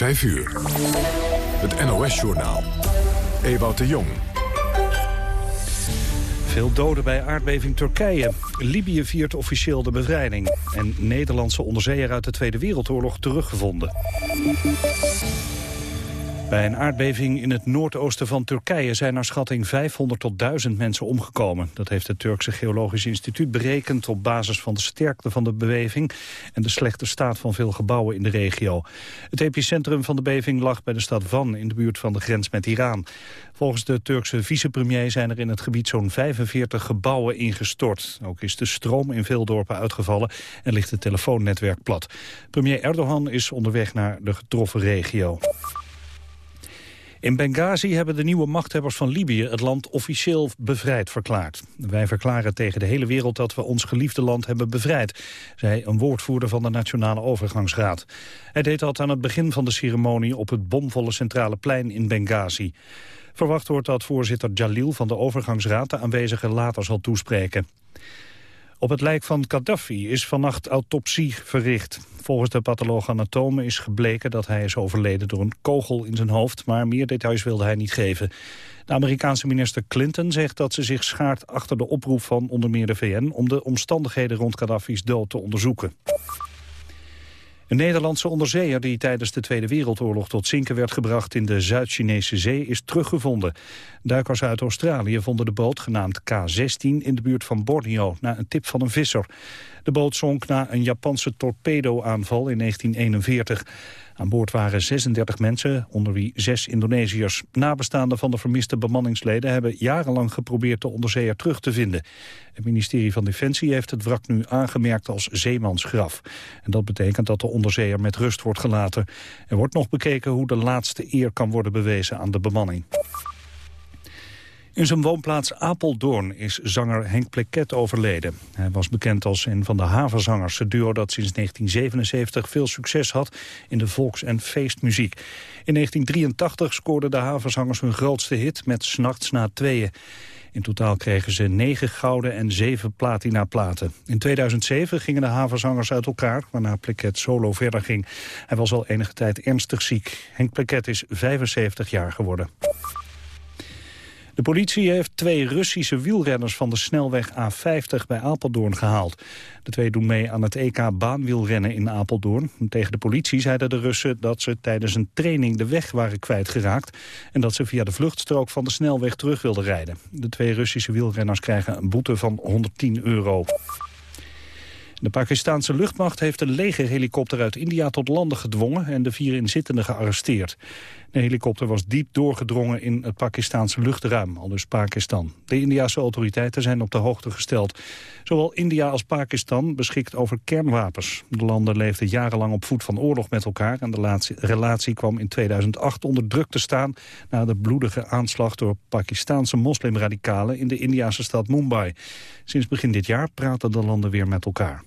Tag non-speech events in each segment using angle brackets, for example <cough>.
5 uur. Het NOS-journaal. Ewout de Jong. Veel doden bij aardbeving Turkije. Libië viert officieel de bevrijding. En Nederlandse onderzeeër uit de Tweede Wereldoorlog teruggevonden. Bij een aardbeving in het noordoosten van Turkije zijn naar schatting 500 tot 1000 mensen omgekomen. Dat heeft het Turkse Geologisch Instituut berekend op basis van de sterkte van de beving en de slechte staat van veel gebouwen in de regio. Het epicentrum van de beving lag bij de stad Van in de buurt van de grens met Iran. Volgens de Turkse vicepremier zijn er in het gebied zo'n 45 gebouwen ingestort. Ook is de stroom in veel dorpen uitgevallen en ligt het telefoonnetwerk plat. Premier Erdogan is onderweg naar de getroffen regio. In Benghazi hebben de nieuwe machthebbers van Libië het land officieel bevrijd verklaard. Wij verklaren tegen de hele wereld dat we ons geliefde land hebben bevrijd, zei een woordvoerder van de Nationale Overgangsraad. Hij deed dat aan het begin van de ceremonie op het bomvolle centrale plein in Benghazi. Verwacht wordt dat voorzitter Jalil van de Overgangsraad de aanwezigen later zal toespreken. Op het lijk van Gaddafi is vannacht autopsie verricht. Volgens de patholoog-anatome is gebleken dat hij is overleden door een kogel in zijn hoofd, maar meer details wilde hij niet geven. De Amerikaanse minister Clinton zegt dat ze zich schaart achter de oproep van onder meer de VN om de omstandigheden rond Gaddafi's dood te onderzoeken. Een Nederlandse onderzeeër die tijdens de Tweede Wereldoorlog tot zinken werd gebracht in de Zuid-Chinese zee is teruggevonden. Duikers uit Australië vonden de boot genaamd K-16 in de buurt van Borneo na een tip van een visser. De boot zonk na een Japanse torpedoaanval in 1941. Aan boord waren 36 mensen, onder wie zes Indonesiërs. Nabestaanden van de vermiste bemanningsleden hebben jarenlang geprobeerd de onderzeeër terug te vinden. Het ministerie van Defensie heeft het wrak nu aangemerkt als zeemansgraf. En dat betekent dat de onderzeeër met rust wordt gelaten. Er wordt nog bekeken hoe de laatste eer kan worden bewezen aan de bemanning. In zijn woonplaats Apeldoorn is zanger Henk Pleket overleden. Hij was bekend als een van de havenzangers, het duo dat sinds 1977 veel succes had in de volks- en feestmuziek. In 1983 scoorden de havenzangers hun grootste hit met S'nachts na tweeën. In totaal kregen ze negen gouden en zeven platina-platen. In 2007 gingen de havenzangers uit elkaar, waarna Pleket solo verder ging. Hij was al enige tijd ernstig ziek. Henk Pleket is 75 jaar geworden. De politie heeft twee Russische wielrenners van de snelweg A50 bij Apeldoorn gehaald. De twee doen mee aan het EK baanwielrennen in Apeldoorn. Tegen de politie zeiden de Russen dat ze tijdens een training de weg waren kwijtgeraakt... en dat ze via de vluchtstrook van de snelweg terug wilden rijden. De twee Russische wielrenners krijgen een boete van 110 euro. De Pakistanse luchtmacht heeft een legerhelikopter uit India tot landen gedwongen en de vier inzittenden gearresteerd. De helikopter was diep doorgedrongen in het Pakistanse luchtruim, al dus Pakistan. De Indiase autoriteiten zijn op de hoogte gesteld. Zowel India als Pakistan beschikt over kernwapens. De landen leefden jarenlang op voet van oorlog met elkaar... en de relatie kwam in 2008 onder druk te staan... na de bloedige aanslag door Pakistanse moslimradicalen... in de Indiase stad Mumbai. Sinds begin dit jaar praten de landen weer met elkaar.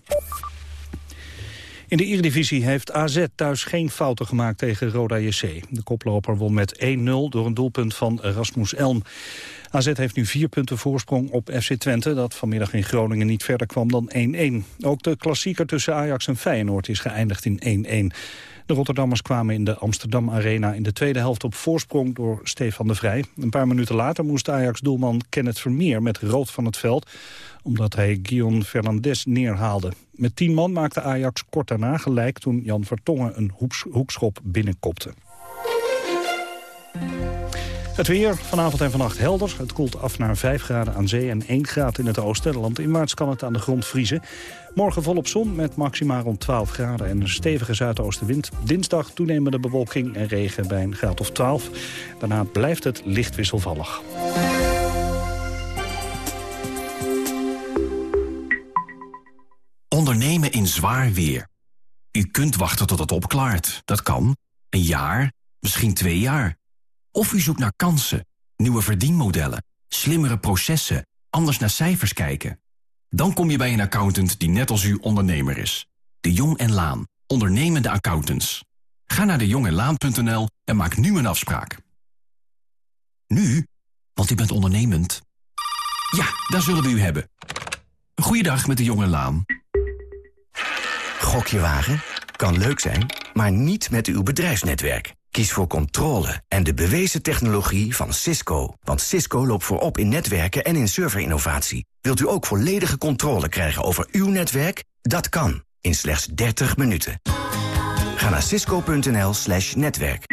In de Eredivisie heeft AZ thuis geen fouten gemaakt tegen Roda JC. De koploper won met 1-0 door een doelpunt van Rasmus Elm. AZ heeft nu vier punten voorsprong op FC Twente... dat vanmiddag in Groningen niet verder kwam dan 1-1. Ook de klassieker tussen Ajax en Feyenoord is geëindigd in 1-1. De Rotterdammers kwamen in de Amsterdam Arena in de tweede helft op voorsprong door Stefan de Vrij. Een paar minuten later moest Ajax-doelman Kenneth Vermeer met rood van het veld omdat hij Guillaume Fernandes neerhaalde. Met tien man maakte Ajax kort daarna gelijk toen Jan Vertongen een hoekschop binnenkopte. Het weer vanavond en vannacht helder. Het koelt af naar 5 graden aan zee en 1 graad in het oosten. Maart kan het aan de grond vriezen. Morgen volop zon met maxima rond 12 graden en een stevige zuidoostenwind. Dinsdag toenemende bewolking en regen bij een graad of 12. Daarna blijft het licht wisselvallig. Ondernemen in zwaar weer. U kunt wachten tot het opklaart. Dat kan. Een jaar, misschien twee jaar. Of u zoekt naar kansen, nieuwe verdienmodellen, slimmere processen, anders naar cijfers kijken. Dan kom je bij een accountant die net als u ondernemer is. De Jong en Laan, ondernemende accountants. Ga naar dejongenlaan.nl en maak nu een afspraak. Nu, want u bent ondernemend. Ja, daar zullen we u hebben. Goeiedag met de Jonge Laan. Gokje wagen? kan leuk zijn, maar niet met uw bedrijfsnetwerk. Kies voor controle en de bewezen technologie van Cisco. Want Cisco loopt voorop in netwerken en in serverinnovatie. Wilt u ook volledige controle krijgen over uw netwerk? Dat kan, in slechts 30 minuten. Ga naar cisco.nl slash netwerk.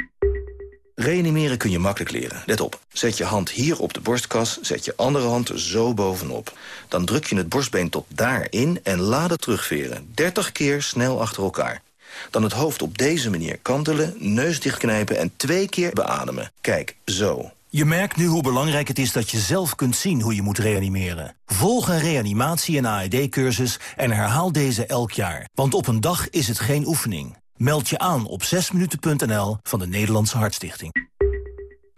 Reanimeren kun je makkelijk leren. Let op. Zet je hand hier op de borstkas, zet je andere hand zo bovenop. Dan druk je het borstbeen tot daarin en laat het terugveren. 30 keer snel achter elkaar. Dan het hoofd op deze manier kantelen, neus dichtknijpen en twee keer beademen. Kijk, zo. Je merkt nu hoe belangrijk het is dat je zelf kunt zien hoe je moet reanimeren. Volg een reanimatie- en AED-cursus en herhaal deze elk jaar. Want op een dag is het geen oefening. Meld je aan op 6minuten.nl van de Nederlandse Hartstichting.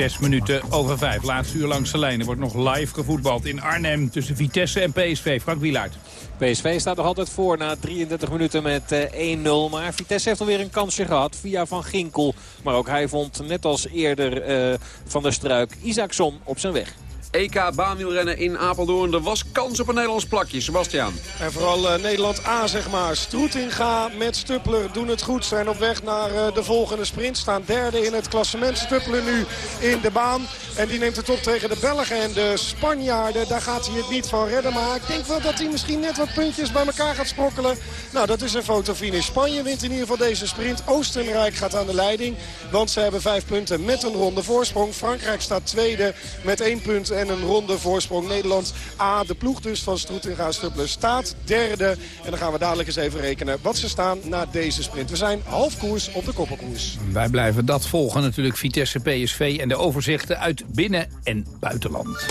Zes minuten over vijf. Laatste uur langs de lijn. Er wordt nog live gevoetbald in Arnhem tussen Vitesse en PSV. Frank Wielaert. PSV staat nog altijd voor na 33 minuten met 1-0. Maar Vitesse heeft alweer een kansje gehad via Van Ginkel. Maar ook hij vond net als eerder uh, Van der Struik Isaacson op zijn weg. EK baanwielrennen in Apeldoorn. Er was kans op een Nederlands plakje. Sebastian. En vooral uh, Nederland A, zeg maar. Stroetinga met Stuppler doen het goed. Zijn op weg naar uh, de volgende sprint. Staan derde in het klassement. Stuppler nu in de baan. En die neemt het op tegen de Belgen en de Spanjaarden. Daar gaat hij het niet van redden. Maar ik denk wel dat hij misschien net wat puntjes bij elkaar gaat sprokkelen. Nou, dat is een fotofinish. Spanje wint in ieder geval deze sprint. Oostenrijk gaat aan de leiding. Want ze hebben vijf punten met een ronde voorsprong. Frankrijk staat tweede met één punt en een ronde voorsprong. Nederland A, de ploeg dus van Stroetinga Stuppler, staat derde. En dan gaan we dadelijk eens even rekenen wat ze staan na deze sprint. We zijn half koers op de koppelkoers. Wij blijven dat volgen natuurlijk. Vitesse, PSV en de overzichten uit binnen- en buitenland.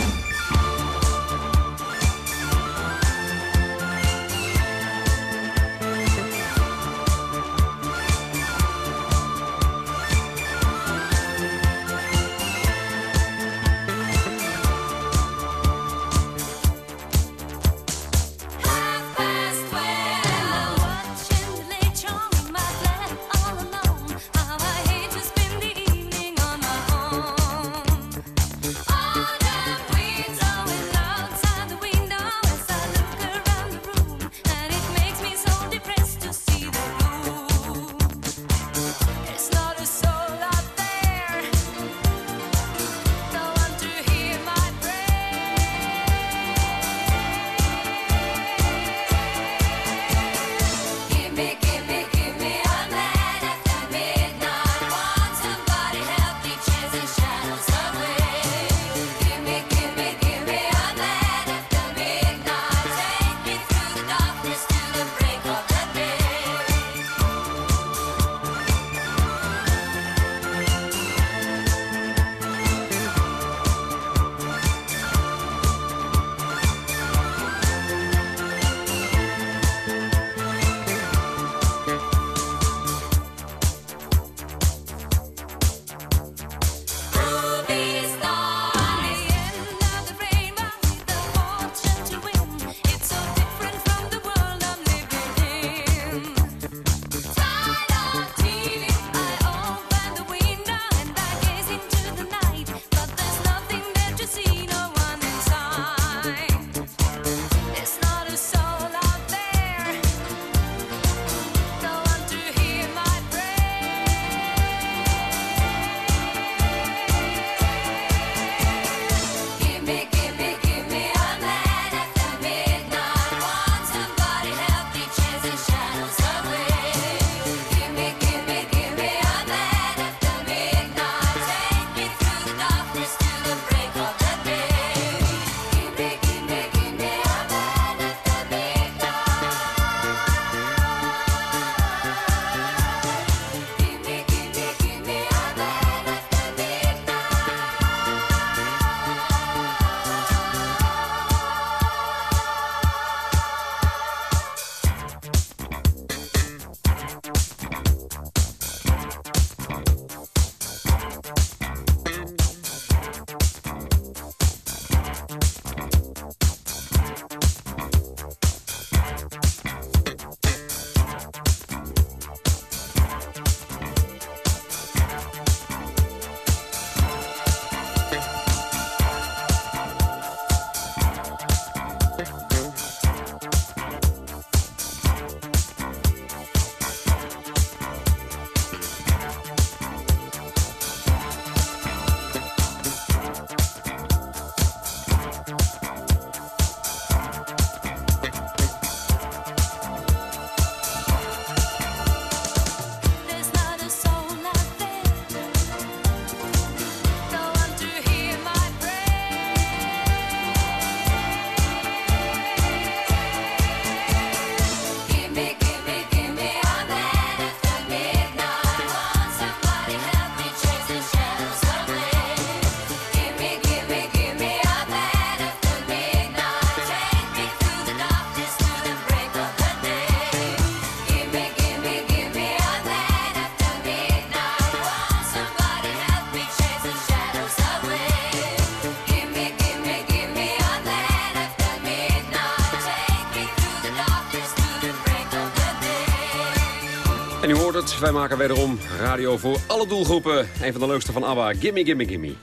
Het, wij maken wederom radio voor alle doelgroepen. Een van de leukste van ABBA, Gimme Gimme Gimme.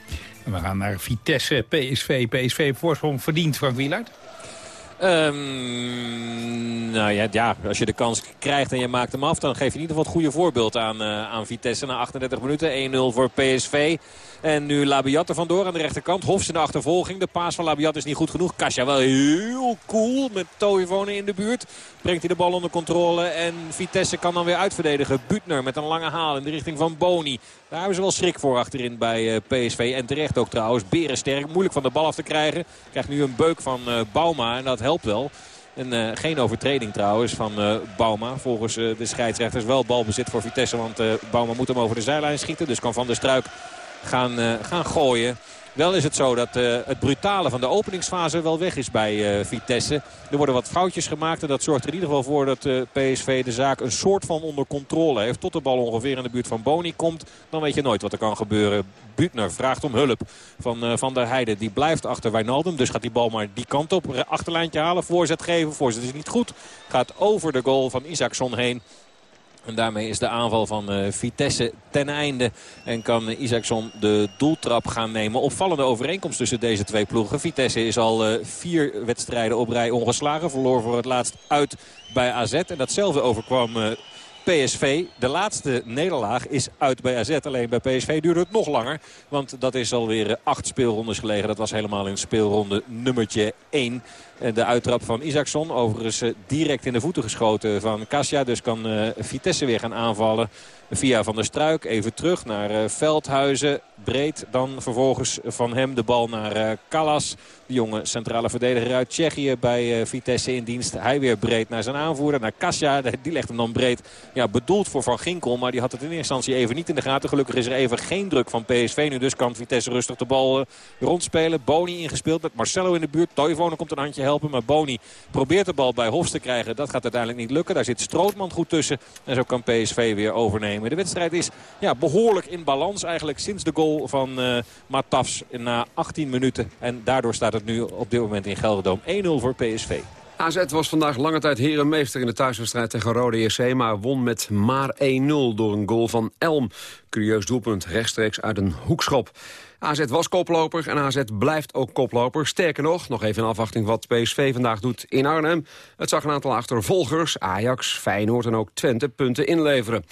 We gaan naar Vitesse, PSV. PSV voorsprong verdient, Frank Wielaert. Um, nou ja, ja, als je de kans krijgt en je maakt hem af... dan geef je in ieder geval het goede voorbeeld aan, uh, aan Vitesse. Na 38 minuten 1-0 voor PSV. En nu Labiat er vandoor aan de rechterkant. Hofs in de achtervolging. De paas van Labiat is niet goed genoeg. Kasia wel heel cool met Toivonen in de buurt. Brengt hij de bal onder controle. En Vitesse kan dan weer uitverdedigen. Butner met een lange haal in de richting van Boni. Daar hebben ze wel schrik voor achterin bij eh, PSV. En terecht ook trouwens. Berensterk. Moeilijk van de bal af te krijgen. Krijgt nu een beuk van uh, Bauma. En dat helpt wel. En uh, geen overtreding trouwens van uh, Bauma. Volgens uh, de scheidsrechters wel balbezit voor Vitesse. Want Bauma moet hem over de zijlijn schieten. Dus kan Van der Struik gaan, gaan gooien. Wel is het zo dat uh, het brutale van de openingsfase wel weg is bij uh, Vitesse. Er worden wat foutjes gemaakt en dat zorgt er in ieder geval voor dat uh, PSV de zaak een soort van onder controle heeft. Tot de bal ongeveer in de buurt van Boni komt. Dan weet je nooit wat er kan gebeuren. Butner vraagt om hulp van Van der Heijden. Die blijft achter Wijnaldum. Dus gaat die bal maar die kant op. Achterlijntje halen. Voorzet geven. Voorzet is niet goed. Gaat over de goal van Isaacson heen. En daarmee is de aanval van uh, Vitesse ten einde. En kan Isaacson de doeltrap gaan nemen. Opvallende overeenkomst tussen deze twee ploegen. Vitesse is al uh, vier wedstrijden op rij ongeslagen. Verloor voor het laatst uit bij AZ. En datzelfde overkwam PSV. De laatste nederlaag is uit bij AZ. Alleen bij PSV duurde het nog langer. Want dat is alweer acht speelrondes gelegen. Dat was helemaal in speelronde nummertje 1. De uittrap van Isaacson. Overigens direct in de voeten geschoten van Kasia. Dus kan uh, Vitesse weer gaan aanvallen. Via Van der Struik even terug naar uh, Veldhuizen. Breed dan vervolgens van hem de bal naar uh, Callas. De jonge centrale verdediger uit Tsjechië bij uh, Vitesse in dienst. Hij weer breed naar zijn aanvoerder, naar Kasia. Die legt hem dan breed. Ja, bedoeld voor Van Ginkel, maar die had het in eerste instantie even niet in de gaten. Gelukkig is er even geen druk van PSV. Nu dus kan Vitesse rustig de bal rondspelen. Boni ingespeeld met Marcelo in de buurt. Toivonen komt een handje helpen, maar Boni probeert de bal bij Hofs te krijgen. Dat gaat uiteindelijk niet lukken. Daar zit Strootman goed tussen. En zo kan PSV weer overnemen. De wedstrijd is ja, behoorlijk in balans eigenlijk sinds de goal van uh, Matafs na 18 minuten. En daardoor staat het nu op dit moment in Gelderdoom 1-0 voor PSV. AZ was vandaag lange tijd herenmeester in de thuiswedstrijd tegen Rode JC... maar won met maar 1-0 door een goal van Elm. Curieus doelpunt, rechtstreeks uit een hoekschop. AZ was koploper en AZ blijft ook koploper. Sterker nog, nog even in afwachting wat PSV vandaag doet in Arnhem. Het zag een aantal achtervolgers, Ajax, Feyenoord en ook Twente punten inleveren.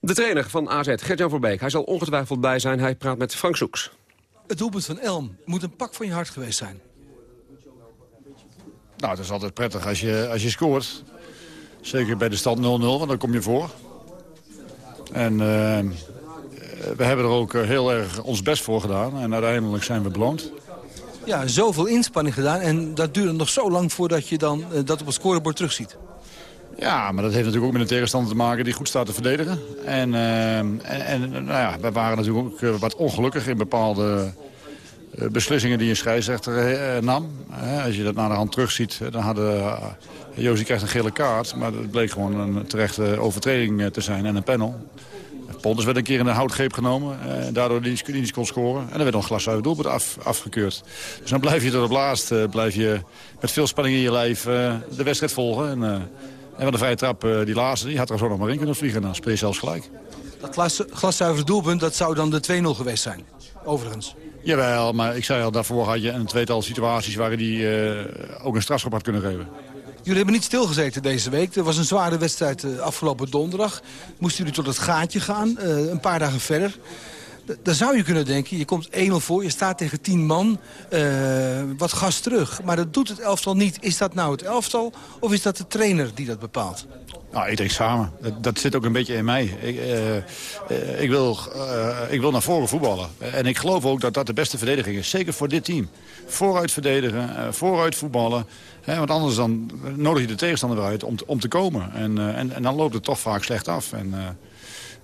De trainer van AZ, Gert-Jan Verbeek, hij zal ongetwijfeld bij zijn. Hij praat met Frank Soeks. Het doelpunt van Elm moet een pak van je hart geweest zijn. Nou, het is altijd prettig als je, als je scoort. Zeker bij de stand 0-0, want dan kom je voor. En uh, we hebben er ook heel erg ons best voor gedaan. En uiteindelijk zijn we beloond. Ja, zoveel inspanning gedaan. En dat duurde nog zo lang voordat je dan uh, dat op het scorebord terugziet. Ja, maar dat heeft natuurlijk ook met een tegenstander te maken die goed staat te verdedigen. En, uh, en, nou ja, we waren natuurlijk ook wat ongelukkig in bepaalde uh, beslissingen die een scheidsrechter nam. als je dat naar de hand terugziet, dan hadden... Josie krijgt een gele kaart, maar dat bleek gewoon een terechte overtreding te zijn en een panel. Ponders werd een keer in de houtgreep genomen. en daardoor die niet kon scoren. En dan werd een glaszuiver doelpunt af, afgekeurd. Dus dan blijf je tot op laatst blijf je met veel spanning in je lijf de wedstrijd volgen. En, en van de vrije trap, die laatste, die had er zo nog maar in kunnen vliegen. Dan speel je zelfs gelijk. Dat glas, glaszuivere doelpunt, dat zou dan de 2-0 geweest zijn, overigens. Jawel, maar ik zei al, daarvoor had je een tweetal situaties... waarin die uh, ook een strafschop had kunnen geven. Jullie hebben niet stilgezeten deze week. Er was een zware wedstrijd uh, afgelopen donderdag. Moesten jullie tot het gaatje gaan, uh, een paar dagen verder. Dan zou je kunnen denken, je komt 1-0 voor, je staat tegen 10 man, uh, wat gas terug. Maar dat doet het elftal niet. Is dat nou het elftal of is dat de trainer die dat bepaalt? Nou, ik denk samen. Dat, zit ook een beetje in mij. Ik, uh, uh, ik, wil, ik wil naar voren voetballen. En ik geloof ook dat dat de beste verdediging is. Zeker voor dit team. Vooruit verdedigen, vooruit voetballen. Hè, want anders dan nodig je de tegenstander weer uit om, om te komen. En, en, en dan loopt het toch vaak slecht af. En,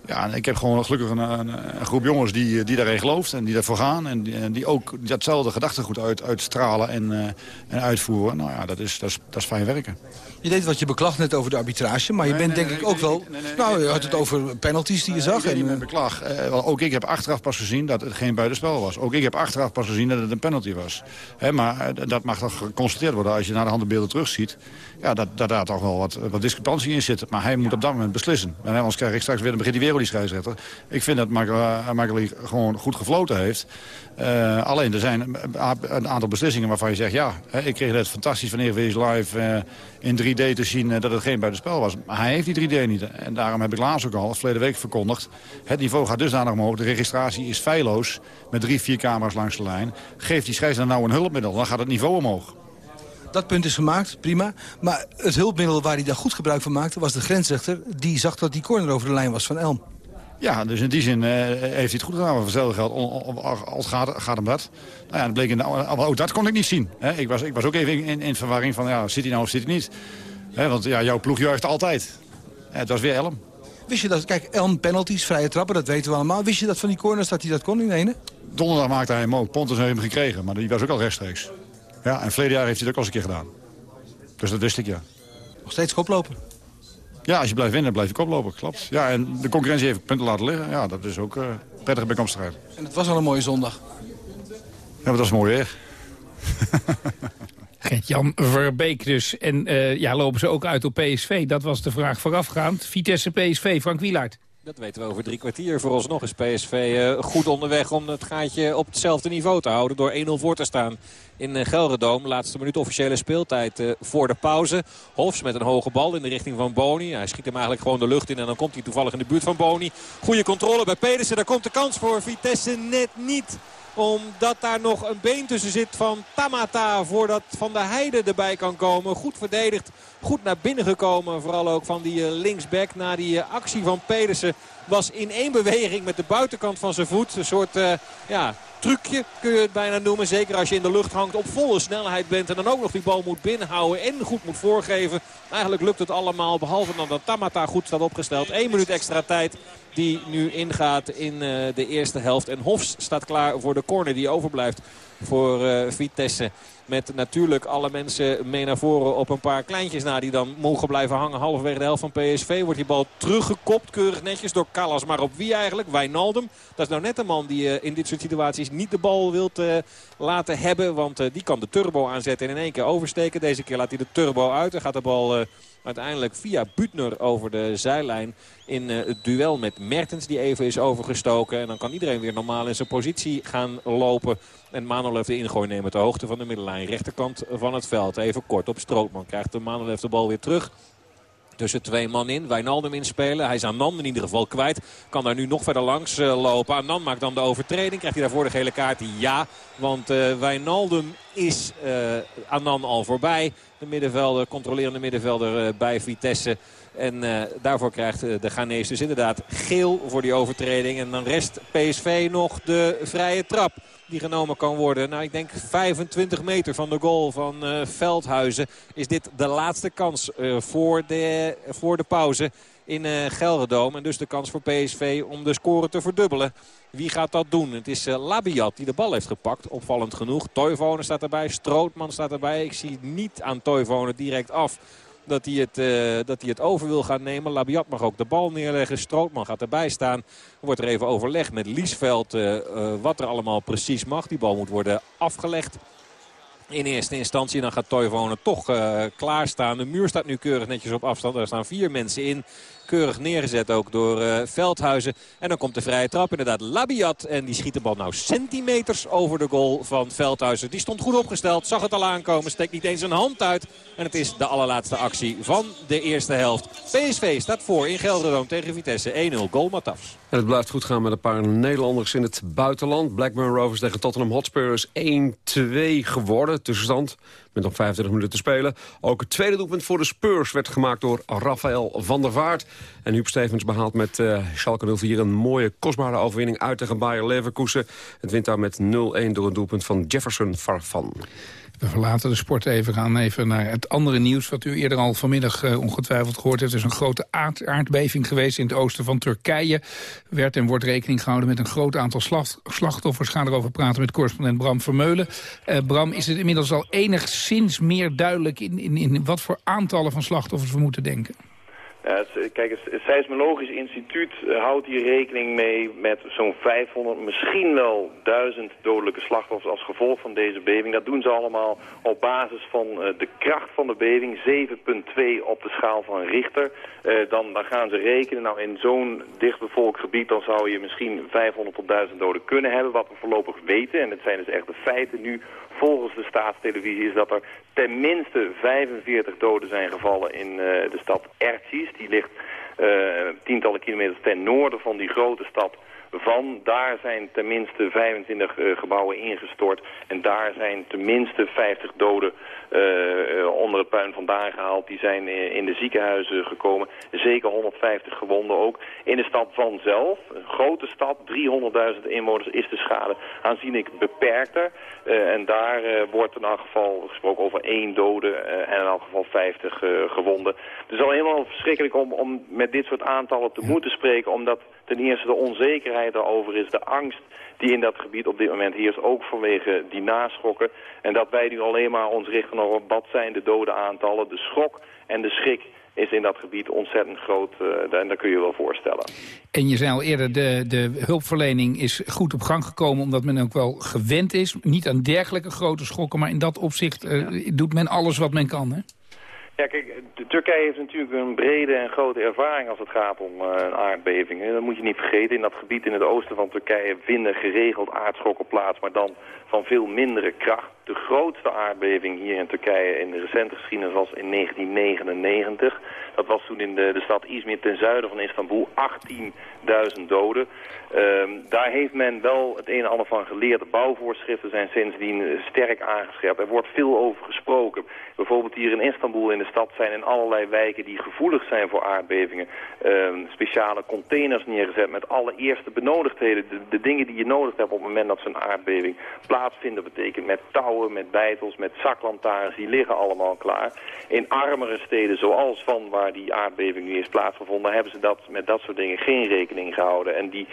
Ja, ik heb gewoon gelukkig een, een, een, groep jongens die, die daarin gelooft en die daarvoor gaan. En die, die ook datzelfde gedachtegoed uit, uitstralen en, uh, en uitvoeren. Nou ja, dat is, dat, is, dat is fijn werken. Je deed wat je beklacht net over de arbitrage, maar je bent denk ik ook wel... nou, je had het over penalties die je zag. En, niet beklag. Uh, ook ik heb achteraf pas gezien dat het geen buitenspel was. Ook ik heb achteraf pas gezien dat het een penalty was. He, maar uh, dat mag toch geconstateerd worden als je naar de handenbeelden terugziet. Ja, dat, dat daar toch wel wat, wat discrepantie in zit. Maar hij moet op dat moment beslissen. En anders krijg ik straks weer, dan begint hij weer die scheidsrechter. Ik vind dat Makkeli gewoon goed gefloten heeft. Uh, alleen er zijn een aantal beslissingen waarvan je zegt... ja, ik kreeg net fantastisch van Eredivisie Live uh, in 3D te zien... Uh, dat het geen buitenspel was. Maar hij heeft die 3D niet. En daarom heb ik laatst ook al, verleden week verkondigd... het niveau gaat dusdanig omhoog. De registratie is feilloos met drie, vier camera's langs de lijn. Geeft die scheidsrechter nou een hulpmiddel, dan gaat het niveau omhoog. Dat punt is gemaakt, prima. Maar het hulpmiddel waar hij daar goed gebruik van maakte... was de grensrechter. Die zag dat die corner over de lijn was van Elm. Ja, dus in die zin uh, heeft hij het goed gedaan. Maar voor hetzelfde geld, als gaat, gaat hem dat. Nou ja, dat bleek in de, ook dat kon ik niet zien. Hè. Ik, was, ik was ook even in, in verwarring van, ja, zit hij nou of zit hij niet? Hè, want ja, jouw ploeg juicht altijd. het was weer Elm. Wist je dat, kijk, Elm penalties, vrije trappen, dat weten we allemaal. Wist je dat van die corners dat hij dat kon in de ene? Donderdag maakte hij hem ook. Pontus heeft hem gekregen, maar die was ook al rechtstreeks. Ja, en verleden jaar heeft hij het ook al eens een keer gedaan. Dus dat wist ik, ja. Nog steeds koplopen? Ja, als je blijft winnen, blijf je koplopen, klopt. Ja, en de concurrentie heeft punten laten liggen. Ja, dat is ook uh, prettige bijkomstigheid. En het was al een mooie zondag. Ja, maar dat is mooi weer. <laughs> Gert-Jan Verbeek dus. En uh, ja, lopen ze ook uit op PSV? Dat was de vraag voorafgaand. Vitesse PSV, Frank Wielaert. Dat weten we over drie kwartier. Vooralsnog is PSV uh, goed onderweg om het gaatje op hetzelfde niveau te houden. Door 1-0 voor te staan in uh, Gelredoom. Laatste minuut officiële speeltijd uh, voor de pauze. Hofs met een hoge bal in de richting van Boni. Hij schiet hem eigenlijk gewoon de lucht in en dan komt hij toevallig in de buurt van Boni. Goede controle bij Pedersen. Daar komt de kans voor Vitesse net niet omdat daar nog een been tussen zit van Tamata. Voordat Van der Heide erbij kan komen. Goed verdedigd. Goed naar binnen gekomen. Vooral ook van die linksback. Na die actie van Pedersen was in één beweging met de buitenkant van zijn voet. Een soort uh, ja, trucje kun je het bijna noemen. Zeker als je in de lucht hangt op volle snelheid bent. En dan ook nog die bal moet binnenhouden en goed moet voorgeven. Eigenlijk lukt het allemaal. Behalve dan dat Tamata goed staat opgesteld. Eén minuut extra tijd die nu ingaat in uh, de eerste helft. En Hofs staat klaar voor de corner die overblijft voor uh, Vitesse. Met natuurlijk alle mensen mee naar voren op een paar kleintjes na die dan mogen blijven hangen. Halverwege de helft van PSV wordt die bal teruggekopt. Keurig netjes door Callas. Maar op wie eigenlijk? Wijnaldum. Dat is nou net een man die uh, in dit soort situaties niet de bal wilt laten hebben. Want die kan de turbo aanzetten en in één keer oversteken. Deze keer laat hij de turbo uit. En gaat de bal uiteindelijk via Butner over de zijlijn in uh, het duel met Mertens die even is overgestoken. En dan kan iedereen weer normaal in zijn positie gaan lopen. En Manolev de ingooi nemen ter hoogte van de middenlijn. Rechterkant van het veld. Even kort op Strootman. Krijgt de Manolev de bal weer terug tussen twee man in. Wijnaldum inspelen. Hij is Anand in ieder geval kwijt. Kan daar nu nog verder langs uh, lopen. Anand maakt dan de overtreding. Krijgt hij daarvoor de gele kaart? Ja. Want uh, Wijnaldum is uh, Anand al voorbij. De middenvelder, controlerende middenvelder bij Vitesse. En uh, daarvoor krijgt de Ghanese dus inderdaad geel voor die overtreding. En dan rest PSV nog de vrije trap die genomen kan worden. Nou, ik denk 25 meter van de goal van uh, Veldhuizen is dit de laatste kans voor, de, voor de pauze in uh, Gelredoom. En dus de kans voor PSV om de score te verdubbelen. Wie gaat dat doen? Het is uh, Labiat die de bal heeft gepakt. Opvallend genoeg. Toivonen staat erbij. Strootman staat erbij. Ik zie niet aan Toivonen direct af dat hij, het, uh, dat hij het over wil gaan nemen. Labiat mag ook de bal neerleggen. Strootman gaat erbij staan. Er wordt er even overlegd met Liesveld uh, uh, wat er allemaal precies mag. Die bal moet worden afgelegd. In eerste instantie dan gaat Toivonen toch klaarstaan. De muur staat nu keurig netjes op afstand. Er staan vier mensen in. Keurig neergezet ook door uh, Veldhuizen. En dan komt de vrije trap. Inderdaad Labiat. En die schiet de bal nou centimeters over de goal van Veldhuizen. Die stond goed opgesteld. Zag het al aankomen. Steekt niet eens een hand uit. En het is de allerlaatste actie van de eerste helft. PSV staat voor in Gelderdoom tegen Vitesse. 1-0 goal Matafs. En het blijft goed gaan met een paar Nederlanders in het buitenland. Blackburn Rovers tegen Tottenham Hotspur is 1-2 geworden. Tussenstand met nog 25 minuten te spelen. Ook het tweede doelpunt voor de Spurs werd gemaakt door Rafael van der Vaart. En Huub Stevens behaalt met uh, Schalke 04 een mooie, kostbare overwinning uit tegen Bayer Leverkusen. Het wint daar met 0-1 door een doelpunt van Jefferson Farfan. We verlaten de sport even, gaan even naar het andere nieuws... wat u eerder al vanmiddag uh, ongetwijfeld gehoord heeft. Er is een grote aard, aardbeving geweest in het oosten van Turkije. Werd en wordt rekening gehouden met een groot aantal slachtoffers. Gaan erover praten met correspondent Bram Vermeulen. Uh, Bram, is het inmiddels al enigszins meer duidelijk... In, in, in wat voor aantallen van slachtoffers we moeten denken? Ja, kijk, het Seismologisch Instituut eh, houdt hier rekening mee met zo'n 500, misschien wel 1000 dodelijke slachtoffers als gevolg van deze beving. Dat doen ze allemaal op basis van uh, de kracht van de beving, 7,2 op de schaal van Richter. Uh, dan, gaan ze rekenen, nou in zo'n dichtbevolkt gebied, dan zou je misschien 500 tot 1000 doden kunnen hebben, wat we voorlopig weten. En dat zijn dus echt de feiten nu volgens de staatstelevisie is dat er tenminste 45 doden zijn gevallen in de stad Ertis. Die ligt uh, tientallen kilometers ten noorden van die grote stad van. Daar zijn tenminste 25 uh, gebouwen ingestort. En daar zijn tenminste 50 doden onder het puin vandaan gehaald. Die zijn in de ziekenhuizen gekomen. Zeker 150 gewonden ook. In de stad van zelf, een grote stad, 300.000 inwoners, is de schade aanzienlijk beperkter. Uh, en daar wordt in elk geval gesproken over één dode en in elk geval 50 gewonden. Het is al helemaal verschrikkelijk om, om met dit soort aantallen te moeten spreken, omdat ten eerste de onzekerheid daarover is, de angst die in dat gebied op dit moment heerst, ook vanwege die naschokken. En dat wij nu alleen maar ons richten wat zijn de dode aantallen, de schok en de schrik is in dat gebied ontzettend groot. Uh, en dat kun je wel voorstellen. En je zei al eerder, de, de hulpverlening is goed op gang gekomen... omdat men ook wel gewend is. Niet aan dergelijke grote schokken, maar in dat opzicht uh, doet men alles wat men kan, hè? Ja, kijk, de Turkije heeft natuurlijk een brede en grote ervaring als het gaat om uh, een aardbeving. Dat moet je niet vergeten. In dat gebied in het oosten van Turkije vinden geregeld aardschokken plaats, maar dan van veel mindere kracht. De grootste aardbeving hier in Turkije in de recente geschiedenis was in 1999. Dat was toen in de, de stad Izmir ten zuiden van Istanbul 18.000 doden. Um, daar heeft men wel het een en ander van geleerd. De bouwvoorschriften zijn sindsdien sterk aangescherpt. Er wordt veel over gesproken. Bijvoorbeeld hier in Istanbul in de stad zijn in allerlei wijken die gevoelig zijn voor aardbevingen. Um, speciale containers neergezet met alle eerste benodigdheden. De, de, dingen die je nodig hebt op het moment dat zo'n aardbeving plaatsvindt. Betekent met touwen, met bijtels, met zaklantaarns. Die liggen allemaal klaar. In armere steden zoals van waar die aardbeving nu is plaatsgevonden... hebben ze dat, met dat soort dingen geen rekening gehouden. En die,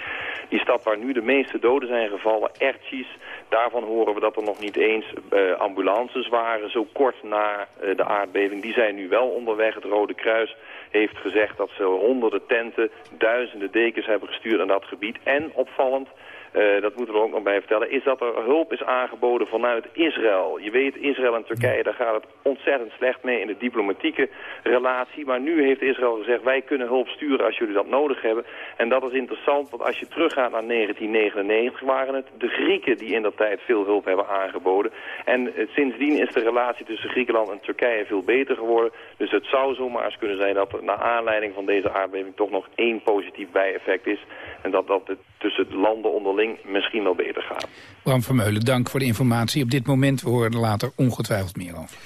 die stad waar nu de meeste doden zijn gevallen, Ertjes... daarvan horen we dat er nog niet eens uh, ambulances waren zo kort na uh, de aardbeving. Die zijn nu wel onderweg. Het Rode Kruis heeft gezegd dat ze honderden tenten, duizenden dekens hebben gestuurd aan dat gebied. En opvallend, uh, dat moeten we ook nog bij vertellen, is dat er hulp is aangeboden vanuit Israël. Je weet, Israël en Turkije, daar gaat het ontzettend slecht mee in de diplomatieke relatie. Maar nu heeft Israël gezegd, wij kunnen hulp sturen als jullie dat nodig hebben. En dat is interessant, want als je teruggaat naar 1999 waren het de Grieken die in dat tijd veel hulp hebben aangeboden. En uh, sindsdien is de relatie tussen Griekenland en Turkije veel beter geworden. Dus het zou zomaar eens kunnen zijn dat er naar aanleiding van deze aardbeving toch nog één positief bijeffect is. En dat dat tussen de landen onderling misschien wel beter gaat. Bram Vermeulen, dank voor de informatie. Op dit moment, we horen er later ongetwijfeld meer over.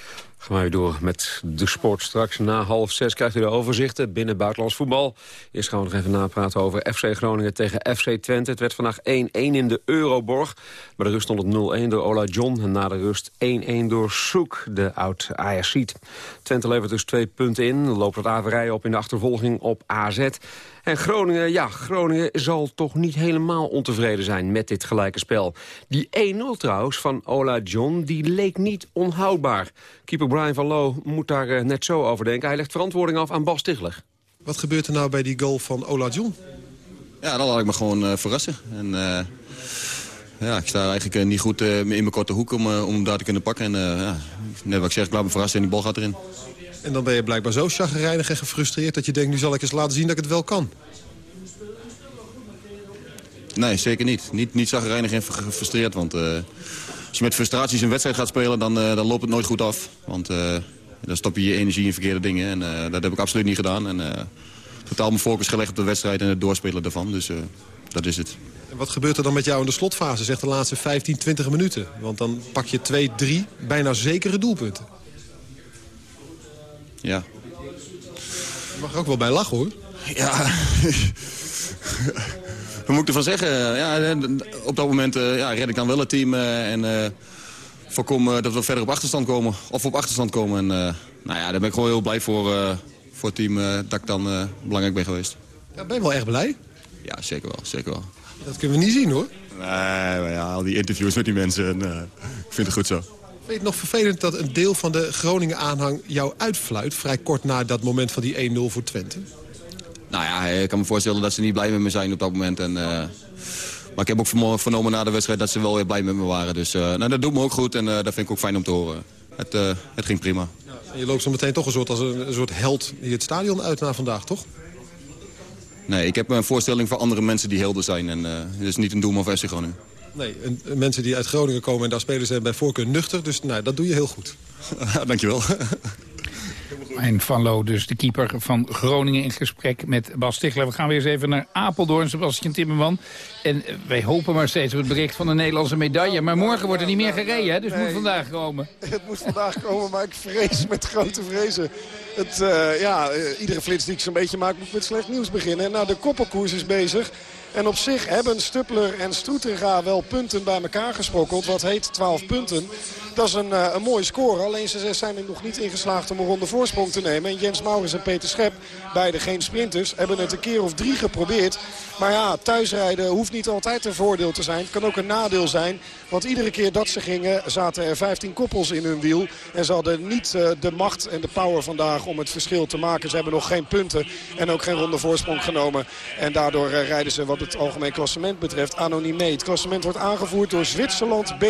Gaan wij door met de sport. Straks na half zes krijgt u de overzichten binnen buitenlands voetbal. Eerst gaan we nog even napraten over FC Groningen tegen FC Twente. Het werd vandaag 1-1 in de Euroborg. Bij de rust stond het 0-1 door Ola John. En na de rust 1-1 door Soek, de oud Ajaxiet. Twente levert dus twee punten in. Loopt het averij op in de achtervolging op AZ. En Groningen, ja, Groningen zal toch niet helemaal ontevreden zijn met dit gelijke spel. Die 1-0 trouwens van Ola John, die leek niet onhoudbaar. Keeper Brian van Loo moet daar uh, net zo over denken. Hij legt verantwoording af aan Bas Stigler. Wat gebeurt er nou bij die goal van Ola John? Ja, dat laat ik me gewoon uh, verrassen. En, uh, ja, ik sta eigenlijk niet goed in mijn korte hoek om, om hem daar te kunnen pakken. En ja, net wat ik zeg, ik laat me verrassen en die bal gaat erin. En dan ben je blijkbaar zo chagrijnig en gefrustreerd... dat je denkt, nu zal ik eens laten zien dat ik het wel kan. Nee, zeker niet. Niet, niet chagrijnig en gefrustreerd. Want uh, als je met frustraties een wedstrijd gaat spelen, dan, uh, dan loopt het nooit goed af. Want uh, dan stop je je energie in verkeerde dingen. En dat heb ik absoluut niet gedaan. En totaal mijn focus gelegd op de wedstrijd en het doorspelen daarvan. Dus dat is het. En wat gebeurt er dan met jou in de slotfase, zeg de laatste 15, 20 minuten? Want dan pak je 2, 3 bijna zekere doelpunten. Ja. Je mag er ook wel bij lachen, hoor. Ja. Wat moet ik ervan zeggen? Ja, op dat moment uh, ja, red ik dan wel het team. Uh, en uh, voorkomen dat we verder op achterstand komen. Of op achterstand komen. En nou ja, daar ben ik gewoon heel blij voor, voor het team dat ik dan belangrijk ben geweest. Ja, ben je wel echt blij? Ja, zeker wel. Zeker wel. Dat kunnen we niet zien hoor. Nee, maar ja, al die interviews met die mensen. En, ik vind het goed zo. Vind je het nog vervelend dat een deel van de Groningen-aanhang jou uitfluit... vrij kort na dat moment van die 1-0 voor Twente? Nou ja, ik kan me voorstellen dat ze niet blij met me zijn op dat moment. En, uh, maar ik heb ook vernomen na de wedstrijd dat ze wel weer blij met me waren. Dus uh, nou, dat doet me ook goed en uh, dat vind ik ook fijn om te horen. Het, het ging prima. En je loopt zo meteen toch een soort, als een, een soort held die het stadion uit na vandaag, toch? Nee, ik heb een voorstelling voor andere mensen die helden zijn. En het is niet een doelman van FC Groningen. Nee, en, mensen die uit Groningen komen en daar spelen zijn bij voorkeur nuchter. Dus nou, dat doe je heel goed. <laughs> Dankjewel. En Van Loo, dus de keeper van Groningen in gesprek met Bas Stichler. We gaan weer eens even naar Apeldoorn, Sebastian Timmerman. En wij hopen maar steeds op het bericht van de Nederlandse medaille. Maar morgen wordt er niet meer gereden, hè? dus het moet vandaag komen. <laughs> Het moet vandaag komen, maar ik vrees met grote vrezen. Het, uh, ja, uh, iedere flits die ik zo'n beetje maak moet met slecht nieuws beginnen. Nou, de koppelkoers is bezig. En op zich hebben Stuppler en Stroetinga wel punten bij elkaar gesprokkeld. Wat heet 12 punten. Dat is een, uh, een mooie score. Alleen ze zijn er nog niet ingeslaagd om een ronde voorsprong te nemen. En Jens Maurits en Peter Schep, beide geen sprinters, hebben het een keer of drie geprobeerd. Maar ja, thuisrijden hoeft niet altijd een voordeel te zijn. Het kan ook een nadeel zijn. Want iedere keer dat ze gingen zaten er 15 koppels in hun wiel. En ze hadden niet uh, de macht en de power vandaag om het verschil te maken. Ze hebben nog geen punten en ook geen ronde voorsprong genomen. En daardoor uh, rijden ze wat het algemeen klassement betreft anoniem mee. Het klassement wordt aangevoerd door Zwitserland B.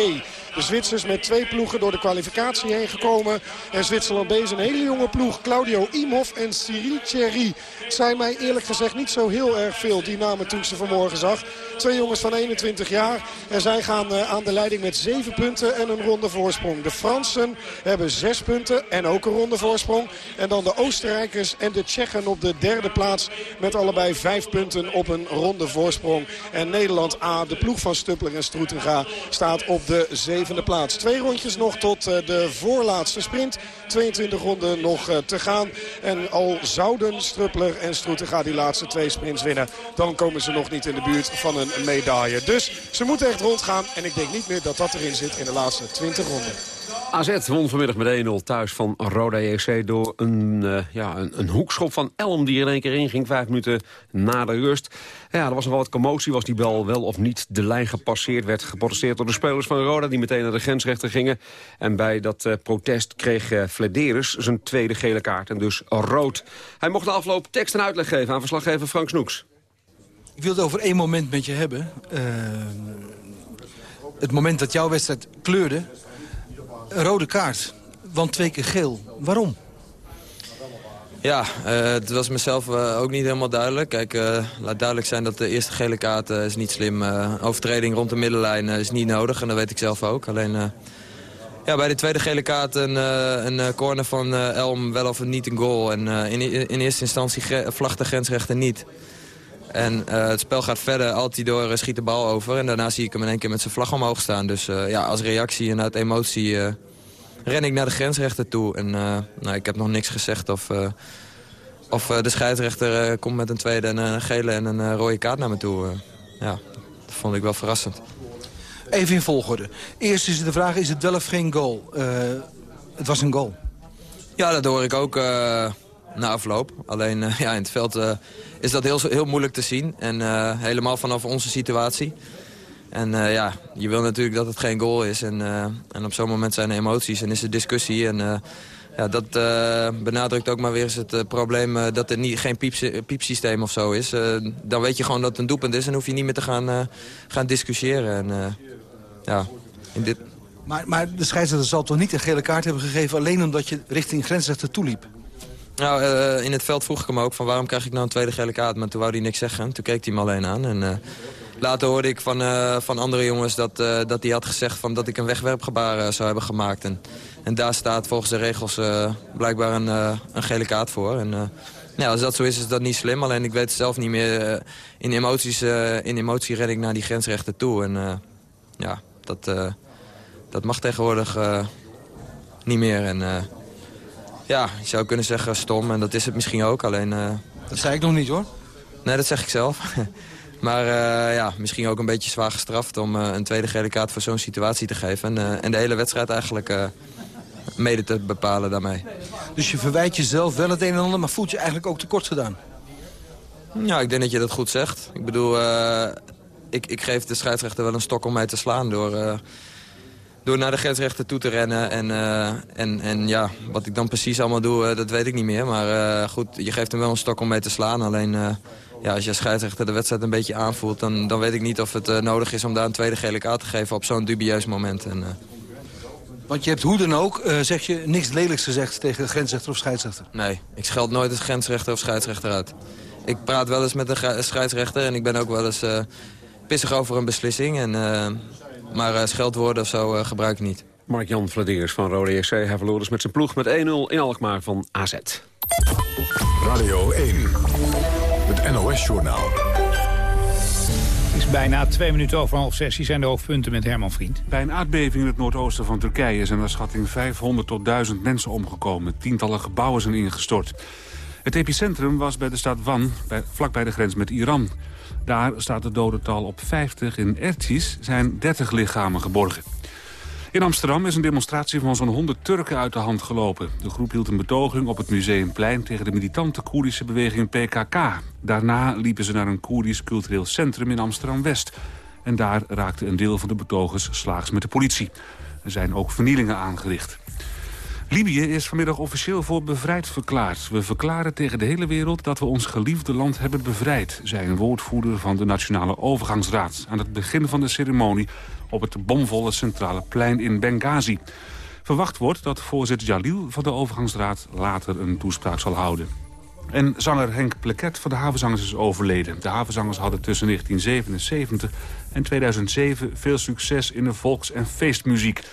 De Zwitsers met twee ploegen door de kwalificatie heen gekomen. En Zwitserland B is een hele jonge ploeg. Claudio Imhoff en Cyril Thierry. Zijn mij eerlijk gezegd niet zo heel erg veel die toen ze vanmorgen zag. Twee jongens van 21 jaar. En zij gaan uh, aan de leiding met 7 punten en een ronde voorsprong. De Fransen hebben 6 punten en ook een ronde voorsprong. En dan de Oostenrijkers en de Tsjechen op de derde plaats. Met allebei 5 punten op een ronde voorsprong. En Nederland A, de ploeg van Stuppler en Stroetenga, staat op de zevende plaats. Twee rondjes nog tot uh, de voorlaatste sprint. 22 ronden nog uh, te gaan. En al zouden Struppler en Stroetenga die laatste twee sprints winnen... dan komen ze nog niet in de buurt van een medaille. Dus ze moeten echt rondgaan. En ik denk niet meer dat dat erin zit in de laatste 20 ronden. AZ won vanmiddag met 1-0 thuis van Roda JC door een, uh, ja, een, een, hoekschop van Elm die er in één keer in ging. Vijf minuten na de rust. Ja, er was nog wel wat commotie. Was die bal wel of niet de lijn gepasseerd? Werd geprotesteerd door de spelers van Roda die meteen naar de grensrechter gingen. En bij dat uh, protest kreeg uh, zijn tweede gele kaart en dus rood. Hij mocht de afloop tekst en uitleg geven aan verslaggever Frank Snoeks. Ik wil het over één moment met je hebben. Uh, het moment dat jouw wedstrijd kleurde. Een rode kaart, want twee keer geel. Waarom? Ja, uh, het was mezelf uh, ook niet helemaal duidelijk. Kijk, laat duidelijk zijn dat de eerste gele kaart is niet slim. overtreding rond de middenlijn is niet nodig en dat weet ik zelf ook. Alleen ja, bij de tweede gele kaart een, een corner van Elm wel of niet een goal. En in, in eerste instantie vlacht de grensrechter niet. En uh, het spel gaat verder, uh, schiet de bal over. En daarna zie ik hem in één keer met zijn vlag omhoog staan. Dus uh, ja, als reactie en uit emotie ren ik naar de grensrechter toe. En nou, ik heb nog niks gezegd of, of de scheidsrechter komt met een tweede en een gele en een rode kaart naar me toe. ja, dat vond ik wel verrassend. Even in volgorde. Eerst is de vraag, is het wel of geen goal? het was een goal. Ja, dat hoor ik ook na afloop. Alleen uh, <laughs> ja, in het veld uh, is dat heel, heel moeilijk te zien. En uh, helemaal vanaf onze situatie. En ja, je wil natuurlijk dat het geen goal is. En, en op zo'n moment zijn er emoties en is er discussie. En ja, dat benadrukt ook maar weer eens het probleem dat er niet, geen pieps, piepsysteem of zo is. dan weet je gewoon dat het een doelpunt is en hoef je niet meer te gaan, gaan discussiëren. En, ja, in dit... maar, maar de scheidsrechter zal toch niet een gele kaart hebben gegeven... alleen omdat je richting grensrechter toeliep? Nou, uh, in het veld vroeg ik hem ook van waarom krijg ik nou een tweede gele kaart. Maar toen wou hij niks zeggen. Toen keek hij me alleen aan. En, uh, later hoorde ik van, uh, van andere jongens dat, dat hij had gezegd van dat ik een wegwerpgebaar zou hebben gemaakt. En, en daar staat volgens de regels blijkbaar een, een gele kaart voor. En, ja, als dat zo is, is dat niet slim. Alleen ik weet zelf niet meer. in, emoties, in emotie red ik naar die grensrechter toe. En ja, dat, dat mag tegenwoordig niet meer. En ja, je zou kunnen zeggen stom. En dat is het misschien ook. Alleen, uh, dat zei ik nog niet hoor. Nee, dat zeg ik zelf. <laughs> Maar ja, misschien ook een beetje zwaar gestraft om een tweede gele kaart voor zo'n situatie te geven. En, en de hele wedstrijd eigenlijk mede te bepalen daarmee. Dus je verwijt jezelf wel het een en ander, maar voelt je eigenlijk ook tekort gedaan? Ja, ik denk dat je dat goed zegt. Ik bedoel, ik, ik geef de scheidsrechter wel een stok om mij te slaan door door naar de grensrechter toe te rennen. En, uh, en, en ja, wat ik dan precies allemaal doe, uh, dat weet ik niet meer. Maar uh, goed, je geeft hem wel een stok om mee te slaan. Alleen ja, als je scheidsrechter de wedstrijd een beetje aanvoelt... dan, dan weet ik niet of het nodig is om daar een tweede gele kaart te geven... op zo'n dubieus moment. En, Want je hebt hoe dan ook, zeg je, niks lelijks gezegd tegen de grensrechter of scheidsrechter? Nee, ik scheld nooit de grensrechter of scheidsrechter uit. Ik praat wel eens met de scheidsrechter en ik ben ook wel eens pissig over een beslissing. En maar uh, scheldwoorden of zo uh, gebruik ik niet. Mark-Jan Vladeers van Rode EC. Hij verloor dus met zijn ploeg met 1-0 in Alkmaar van AZ. Radio 1, het NOS-journaal. Het is bijna twee minuten over half zes. zijn de hoofdpunten met Herman Vriend. Bij een aardbeving in het noordoosten van Turkije... zijn naar schatting 500 tot 1000 mensen omgekomen. Tientallen gebouwen zijn ingestort. Het epicentrum was bij de stad Van, bij, vlakbij de grens met Iran. Daar staat het dodental op 50. In Ertis zijn 30 lichamen geborgen. In Amsterdam is een demonstratie van zo'n 100 Turken uit de hand gelopen. De groep hield een betoging op het Museumplein tegen de militante Koerdische beweging PKK. Daarna liepen ze naar een Koerdisch cultureel centrum in Amsterdam-West. En daar raakte een deel van de betogers slaags met de politie. Er zijn ook vernielingen aangericht. Libië is vanmiddag officieel voor bevrijd verklaard. We verklaren tegen de hele wereld dat we ons geliefde land hebben bevrijd... zei een woordvoerder van de Nationale Overgangsraad... aan het begin van de ceremonie op het bomvolle centrale plein in Benghazi. Verwacht wordt dat voorzitter Jalil van de Overgangsraad later een toespraak zal houden. En zanger Henk Pleket van de Havenzangers is overleden. De Havenzangers hadden tussen 1977 en 2007 veel succes in de volks- en feestmuziek...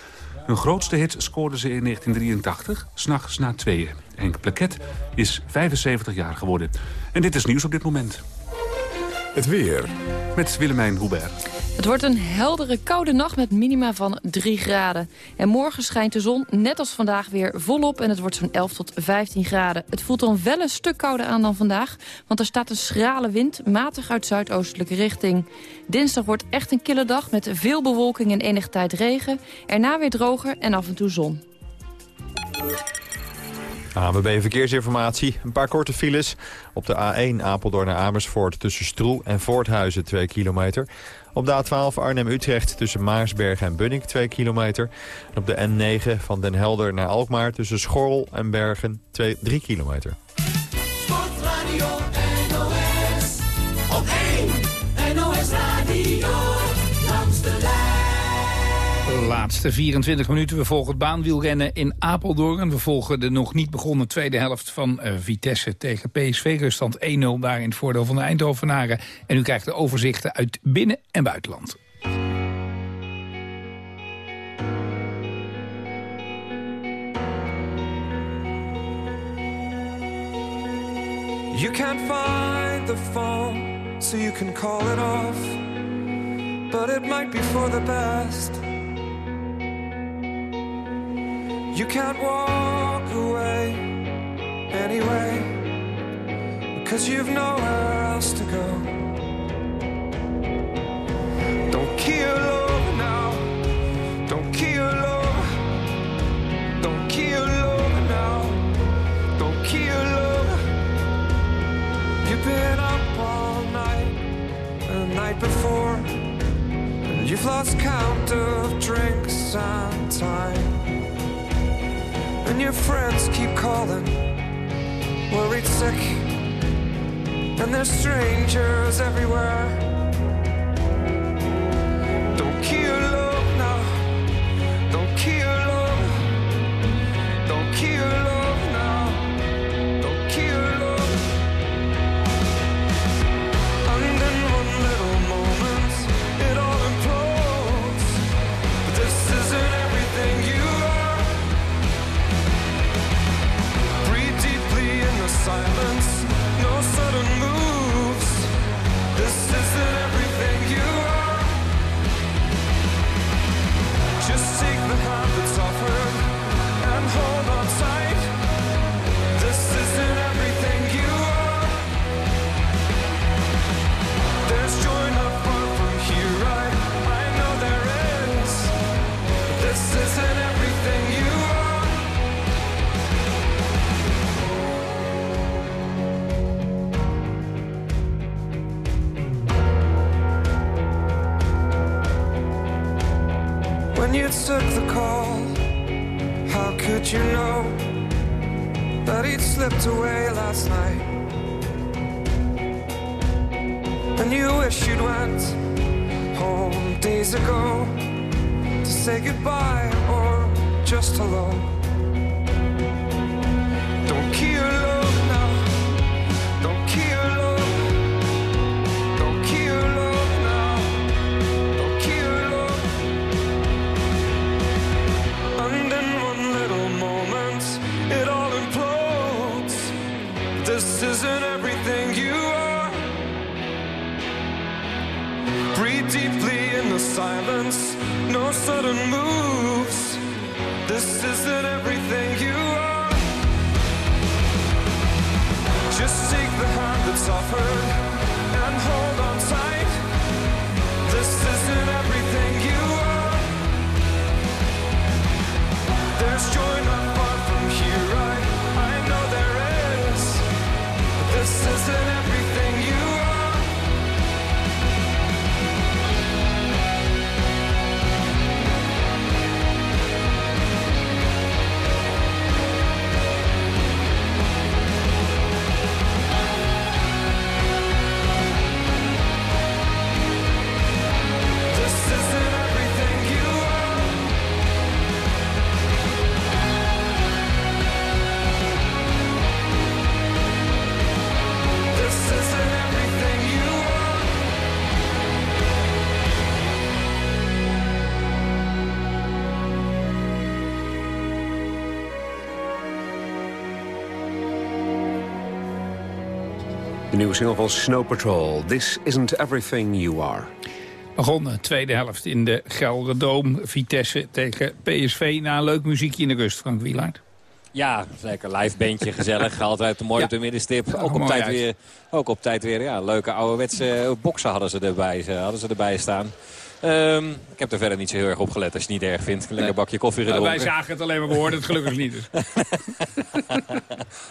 Hun grootste hit scoorden ze in 1983, S'nachts na tweeën. Henk Plaket is 75 jaar geworden. En dit is nieuws op dit moment. Het weer. Met Willemijn Hubert. Het wordt een heldere, koude nacht met minima van 3 graden. En morgen schijnt de zon net als vandaag weer volop... en het wordt zo'n 11 tot 15 graden. Het voelt dan wel een stuk kouder aan dan vandaag... want er staat een schrale wind, matig uit zuidoostelijke richting. Dinsdag wordt echt een kille dag met veel bewolking en enige tijd regen. Erna weer droger en af en toe zon. ABB Verkeersinformatie. Een paar korte files. Op de A1 Apeldoorn naar Amersfoort tussen Stroe en Voorthuizen 2 kilometer. Op de A12 Arnhem-Utrecht tussen Maarsberg en Bunnik 2 kilometer. En op de N9 van Den Helder naar Alkmaar tussen Schorrel en Bergen 2, 3 kilometer. Sportradio Laatste 24 minuten. We volgen het baanwielrennen in Apeldoorn. We volgen de nog niet begonnen tweede helft van uh, Vitesse tegen PSV. Ruststand 1-0 daar in het voordeel van de Eindhovenaren. En u krijgt de overzichten uit binnen- en buitenland. You can't find the phone, so you can call it off. But it might be for the best. You can't walk away anyway, because you've nowhere else to go. Don't kill love now, don't kill love, don't kill love now, don't kill love. You've been up all night and the night before, and you've lost count of drinks and time. And your friends keep calling, worried sick. And there's strangers everywhere. Take the hand that's offered took the call. How could you know that he'd slipped away last night? And you wish you'd went home days ago to say goodbye or just hello. Hand nieuwe single van Snow Patrol. This isn't everything you are. Begonnen, tweede helft in de Gelderdoom. Vitesse tegen PSV na een leuk muziekje in de rust, Frank Wielaert. Ja, lekker live bandje, gezellig. <laughs> Altijd mooi op de middenstip. Ook op, tijd uit. weer, ook op tijd weer, ja, leuke ouderwetse boksen hadden ze erbij, hadden ze erbij staan. Ehm, ik heb er verder niet zo heel erg op gelet als je het niet erg vindt. Een lekker bakje koffie Uh, wij zagen het alleen maar, we hoorden het gelukkig niet. Dus. <laughs>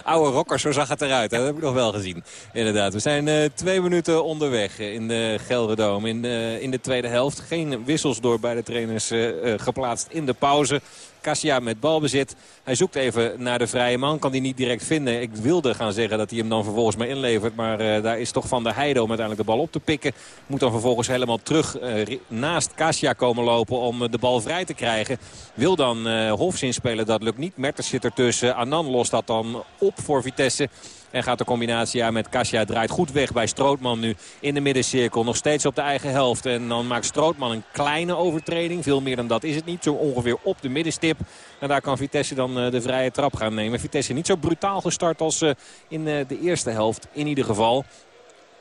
Oude rockers, zo zag het eruit. hè. Dat heb ik nog wel gezien. Inderdaad, we zijn eh, twee minuten onderweg eh, in de Gelderdoom. In de, in de tweede helft. Geen wissels door beide trainers eh, eh, geplaatst in de pauze. Cassia met balbezit. Hij zoekt even naar de vrije man. Kan die niet direct vinden. Ik wilde gaan zeggen dat hij hem dan vervolgens maar inlevert. Maar eh, daar is toch Van der Heide om uiteindelijk de bal op te pikken. Moet dan vervolgens helemaal terug eh, naast Cassia komen lopen om eh, de bal vrij te krijgen. Wil dan Hofs inspelen. Dat lukt niet. Mertens zit ertussen. Anan lost dat dan op voor Vitesse. En gaat de combinatie aan met Kasia. Draait goed weg bij Strootman nu in de middencirkel. Nog steeds op de eigen helft. En dan maakt Strootman een kleine overtreding. Veel meer dan dat is het niet. Zo ongeveer op de middenstip. En daar kan Vitesse dan eh, de vrije trap gaan nemen. Vitesse niet zo brutaal gestart als eh, in eh, de eerste helft. In ieder geval.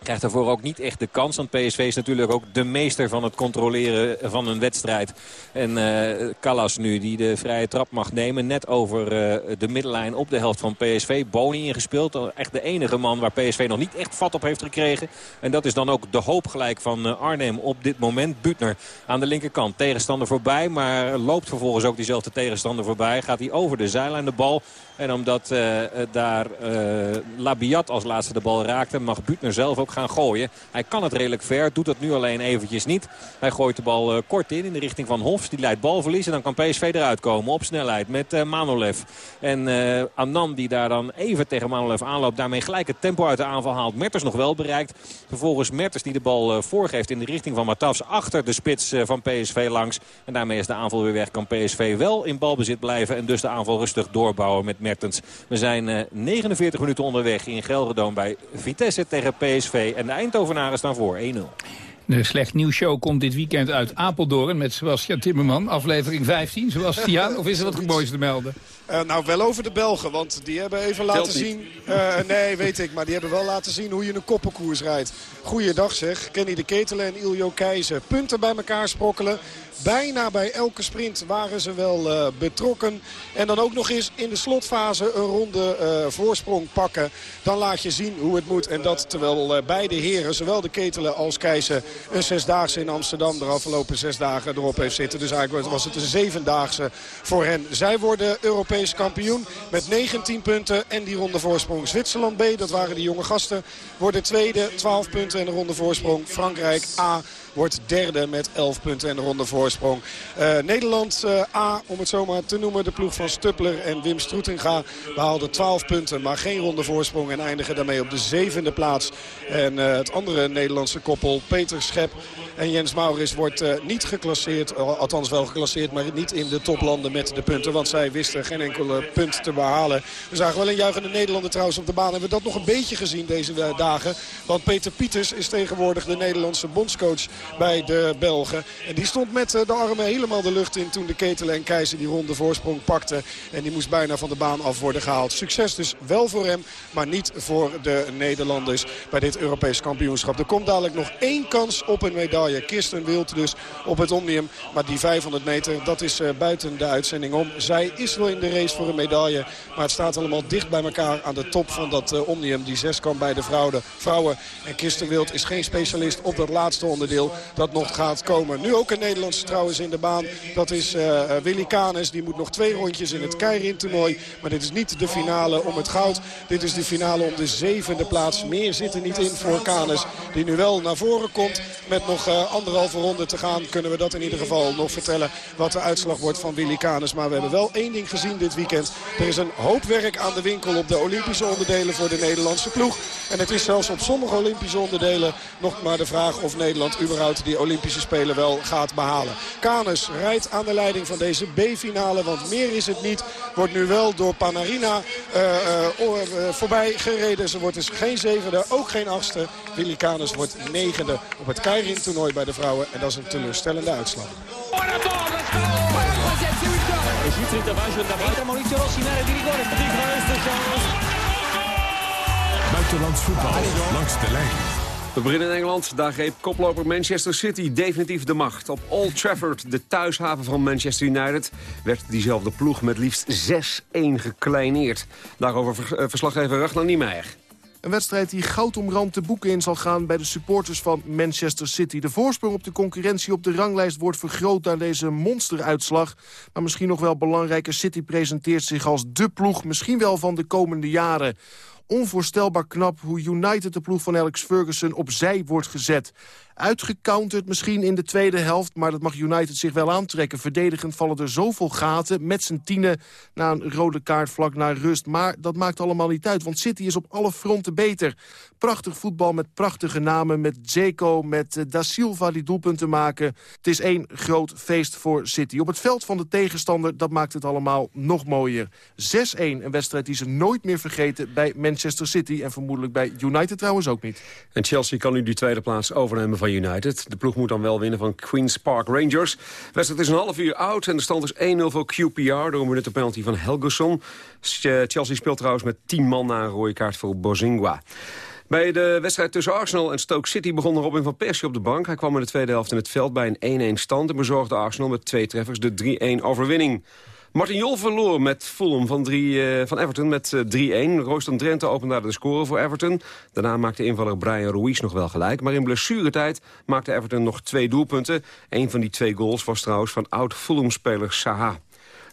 Krijgt daarvoor ook niet echt de kans. Want PSV is natuurlijk ook de meester van het controleren van een wedstrijd. En eh Callas nu die de vrije trap mag nemen. Net over eh, de middenlijn op de helft van PSV. Boni ingespeeld. Echt de enige man waar PSV nog niet echt vat op heeft gekregen. En dat is dan ook de hoop gelijk van eh, Arnhem op dit moment. Butner aan de linkerkant. Tegenstander voorbij. Maar loopt vervolgens ook diezelfde tegenstander voorbij. Gaat hij over de zijlijn de bal. En omdat eh, eh, daar eh, Labiat als laatste de bal raakte... mag Butner zelf ook gaan gooien. Hij kan het redelijk ver, doet het nu alleen eventjes niet. Hij gooit de bal kort in in de richting van Hofs. Die leidt balverlies en dan kan PSV eruit komen op snelheid met Manolev. En Anand die daar dan even tegen Manolev aanloopt. Daarmee gelijk het tempo uit de aanval haalt. Mertens nog wel bereikt. Vervolgens Mertens die de bal voorgeeft in de richting van Matafs. Achter de spits van PSV langs. En daarmee is de aanval weer weg. Kan PSV wel in balbezit blijven. En dus de aanval rustig doorbouwen met. We zijn eh, 49 minuten onderweg in Gelderdoom bij Vitesse tegen PSV. En de Eindhovenaren staan voor 1-0. De Slecht Nieuws Show komt dit weekend uit Apeldoorn met Sebastian Timmerman. Aflevering 15, Sebastian. Of is er wat moois te melden? Eh, nou, wel over de Belgen, want die hebben even laten niet. zien... eh, nee, weet ik, maar die hebben wel laten zien hoe je een koppenkoers rijdt. Goeiedag zeg, Kenny de Ketelen en Iljo Keizer. Punten bij elkaar sprokkelen. Bijna bij elke sprint waren ze wel eh, betrokken. En dan ook nog eens in de slotfase een ronde voorsprong pakken. Dan laat je zien hoe het moet. En dat terwijl beide heren, zowel de Ketelen als Keizer... een zesdaagse in Amsterdam de afgelopen zes dagen erop heeft zitten. Dus eigenlijk was het een zevendaagse voor hen. Zij worden Europees Europees kampioen. Met 19 punten en die ronde voorsprong. Zwitserland B, dat waren de jonge gasten, worden tweede. 12 punten en de ronde voorsprong. Frankrijk A wordt derde met 11 punten en de ronde voorsprong. Uh, Nederland uh, A, om het zomaar te noemen, de ploeg van Stuppler en Wim Stroetinga behaalde 12 punten, maar geen ronde voorsprong en eindigen daarmee op de zevende plaats. En uh, het andere Nederlandse koppel, Peter Schep en Jens Maurits, wordt niet geclasseerd, althans wel geclasseerd, maar niet in de toplanden met de punten, want zij wisten geen enkele punt te behalen. We zagen wel een juichende Nederlander trouwens op de baan. Hebben we dat nog een beetje gezien deze dagen, want Peter Pieters is tegenwoordig de Nederlandse bondscoach bij de Belgen. En die stond met de armen helemaal de lucht in toen de Ketelen en Keizer die ronde voorsprong pakte. En die moest bijna van de baan af worden gehaald. Succes dus wel voor hem, maar niet voor de Nederlanders bij dit Europees kampioenschap. Er komt dadelijk nog één kans op een medaille. Kirsten Wild dus op het Omnium. Maar die 500 meter, dat is buiten de uitzending om. Zij is wel in de race voor een medaille. Maar het staat allemaal dicht bij elkaar aan de top van dat Omnium. Die zes kan bij de vrouwen. En Kirsten Wild is geen specialist op dat laatste onderdeel dat nog gaat komen. Nu ook een Nederlandse trouwens in de baan. Dat is uh, Willy Canes. Die moet nog twee rondjes in het Keirin toernooi. Maar dit is niet de finale om het goud. Dit is de finale om de zevende plaats. Meer zit er niet in voor Canes. Die nu wel naar voren komt. Met nog uh, anderhalve ronde te gaan kunnen we dat in ieder geval nog vertellen. Wat de uitslag wordt van Willy Canes. Maar we hebben wel één ding gezien dit weekend. Er is een hoop werk aan de winkel op de Olympische onderdelen voor de Nederlandse ploeg. En het is zelfs op sommige Olympische onderdelen nog maar de vraag of Nederland überhaupt die Olympische Spelen wel gaat behalen. Canes rijdt aan de leiding van deze B-finale, want meer is het niet. Wordt nu wel door Panarina uh, uh, voorbij gereden. Ze wordt dus geen zevende, ook geen achtste. Willy Canes wordt negende op het Keirin-toernooi bij de vrouwen. En dat is een teleurstellende uitslag. Buitenlands voetbal langs de lijn. We beginnen in Engeland. Daar greep koploper Manchester City definitief de macht. Op Old Trafford, de thuishaven van Manchester United... werd diezelfde ploeg met liefst 6-1 gekleineerd. Daarover verslaggever Ragnar Niemeyer. Een wedstrijd die goud omrand de boeken in zal gaan bij de supporters van Manchester City. De voorsprong op de concurrentie op de ranglijst wordt vergroot na deze monsteruitslag. Maar misschien nog wel belangrijker, City presenteert zich als de ploeg, misschien wel van de komende jaren onvoorstelbaar knap hoe United de ploeg van Alex Ferguson opzij wordt gezet. Uitgecounterd misschien in de tweede helft, maar dat mag United zich wel aantrekken. Verdedigend vallen er zoveel gaten met zijn tienen na een rode kaart vlak naar rust. Maar dat maakt allemaal niet uit, want City is op alle fronten beter. Prachtig voetbal met prachtige namen, met Zeko, met uh, Da Silva die doelpunten maken. Het is één groot feest voor City. Op het veld van de tegenstander, dat maakt het allemaal nog mooier. 6-1, een wedstrijd die ze nooit meer vergeten bij Manchester City... en vermoedelijk bij United trouwens ook niet. En Chelsea kan nu die tweede plaats overnemen United. De ploeg moet dan wel winnen van Queen's Park Rangers. De wedstrijd is een half uur oud en de stand is 1-0 voor QPR... door een penalty van Helgeson. Chelsea speelt trouwens met 10 man na een rode kaart voor Bozingua. Bij de wedstrijd tussen Arsenal en Stoke City begon Robin van Persie op de bank. Hij kwam in de tweede helft in het veld bij een 1-1 stand... en bezorgde Arsenal met twee treffers de 3-1 overwinning. Martin Jol verloor met Fulham van, uh, van Everton met uh, 3-1. Royston Drenthe opende de score voor Everton. Daarna maakte invaller Brian Ruiz nog wel gelijk. Maar in blessuretijd maakte Everton nog twee doelpunten. Een van die twee goals was trouwens van oud-Fulham-speler Saha.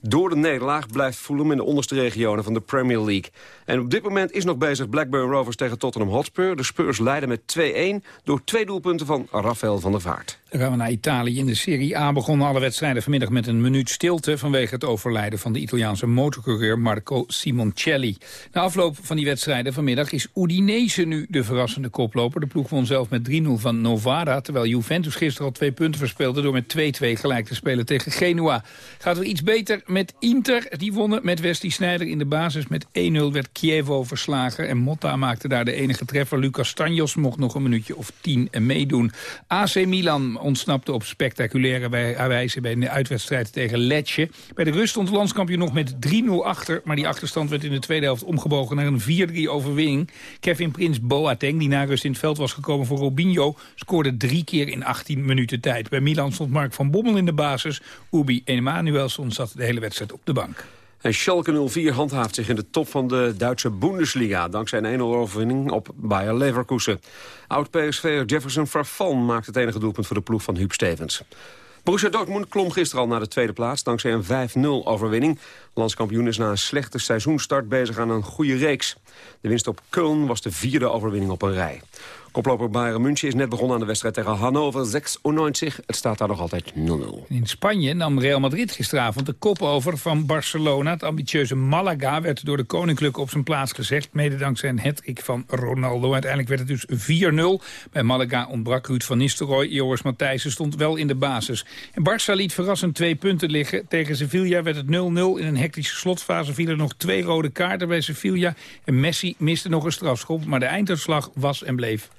Door de nederlaag blijft Fulham in de onderste regionen van de Premier League. En op dit moment is nog bezig Blackburn Rovers tegen Tottenham Hotspur. De Spurs leiden met 2-1 door twee doelpunten van Rafael van der Vaart. Dan gaan we naar Italië. In de Serie A begonnen alle wedstrijden vanmiddag met een minuut stilte... vanwege het overlijden van de Italiaanse motorcoureur Marco Simoncelli. Na afloop van die wedstrijden vanmiddag is Udinese nu de verrassende koploper. De ploeg won zelf met 3-0 van Novara... terwijl Juventus gisteren al twee punten verspeelde... door met 2-2 gelijk te spelen tegen Genua. Gaat er iets beter met Inter. Die wonnen met Wesley Sneijder in de basis. Met 1-0 werd Chievo verslagen. En Motta maakte daar de enige treffer. Lucas Stanjos mocht nog een minuutje of tien meedoen. AC Milan ontsnapte op spectaculaire wijze bij de uitwedstrijd tegen Lecce. Bij de rust stond de landskampioen nog met 3-0 achter. Maar die achterstand werd in de tweede helft omgebogen naar een 4-3 overwinning. Kevin Prins Boateng, die na rust in het veld was gekomen voor Robinho... scoorde drie keer in 18 minuten tijd. Bij Milan stond Mark van Bommel in de basis. Ubi Emanuelson zat de hele wedstrijd op de bank. En Schalke 04 handhaaft zich in de top van de Duitse Bundesliga... dankzij een 1-0 overwinning op Bayer Leverkusen. Oud-PSV'er Jefferson Farfan maakt het enige doelpunt voor de ploeg van Huub Stevens. Borussia Dortmund klom gisteren al naar de tweede plaats... dankzij een 5-0 overwinning. Landskampioen is na een slechte seizoenstart bezig aan een goede reeks. De winst op Köln was de vierde overwinning op een rij. Koploper Bayern München is net begonnen aan de wedstrijd tegen Hannover 96. Het staat daar nog altijd 0-0. In Spanje nam Real Madrid gisteravond de kop over van Barcelona. Het ambitieuze Malaga werd door de Koninklijke op zijn plaats gezegd. Mede dankzij een hattrick van Ronaldo. Uiteindelijk werd het dus 4-0. Bij Malaga ontbrak Ruud van Nistelrooy. Joris Matthijssen stond wel in de basis. En Barça liet verrassend twee punten liggen. Tegen Sevilla werd het 0-0. In een hectische slotfase vielen nog twee rode kaarten bij Sevilla. En Messi miste nog een strafschop. Maar de einduitslag was en bleef 0-0.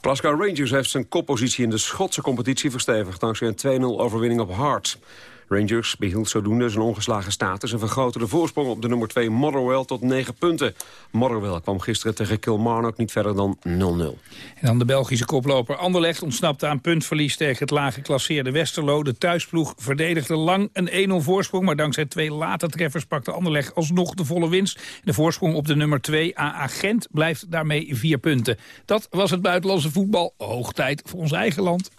Glasgow Rangers heeft zijn koppositie in de Schotse competitie verstevigd... dankzij een 2-0 overwinning op Hearts. Rangers behield zodoende zijn ongeslagen status... en vergrote de voorsprong op de nummer 2 Motherwell tot 9 punten. Motherwell kwam gisteren tegen Kilmarnock niet verder dan 0-0. En dan de Belgische koploper Anderlecht ontsnapte aan puntverlies tegen het lage geklasseerde Westerlo. De thuisploeg verdedigde lang een 1-0 voorsprong, maar dankzij twee late treffers pakte Anderlecht alsnog de volle winst. De voorsprong op de nummer 2 AA Gent blijft daarmee vier punten. Dat was het buitenlandse voetbal. Hoog tijd voor ons eigen land.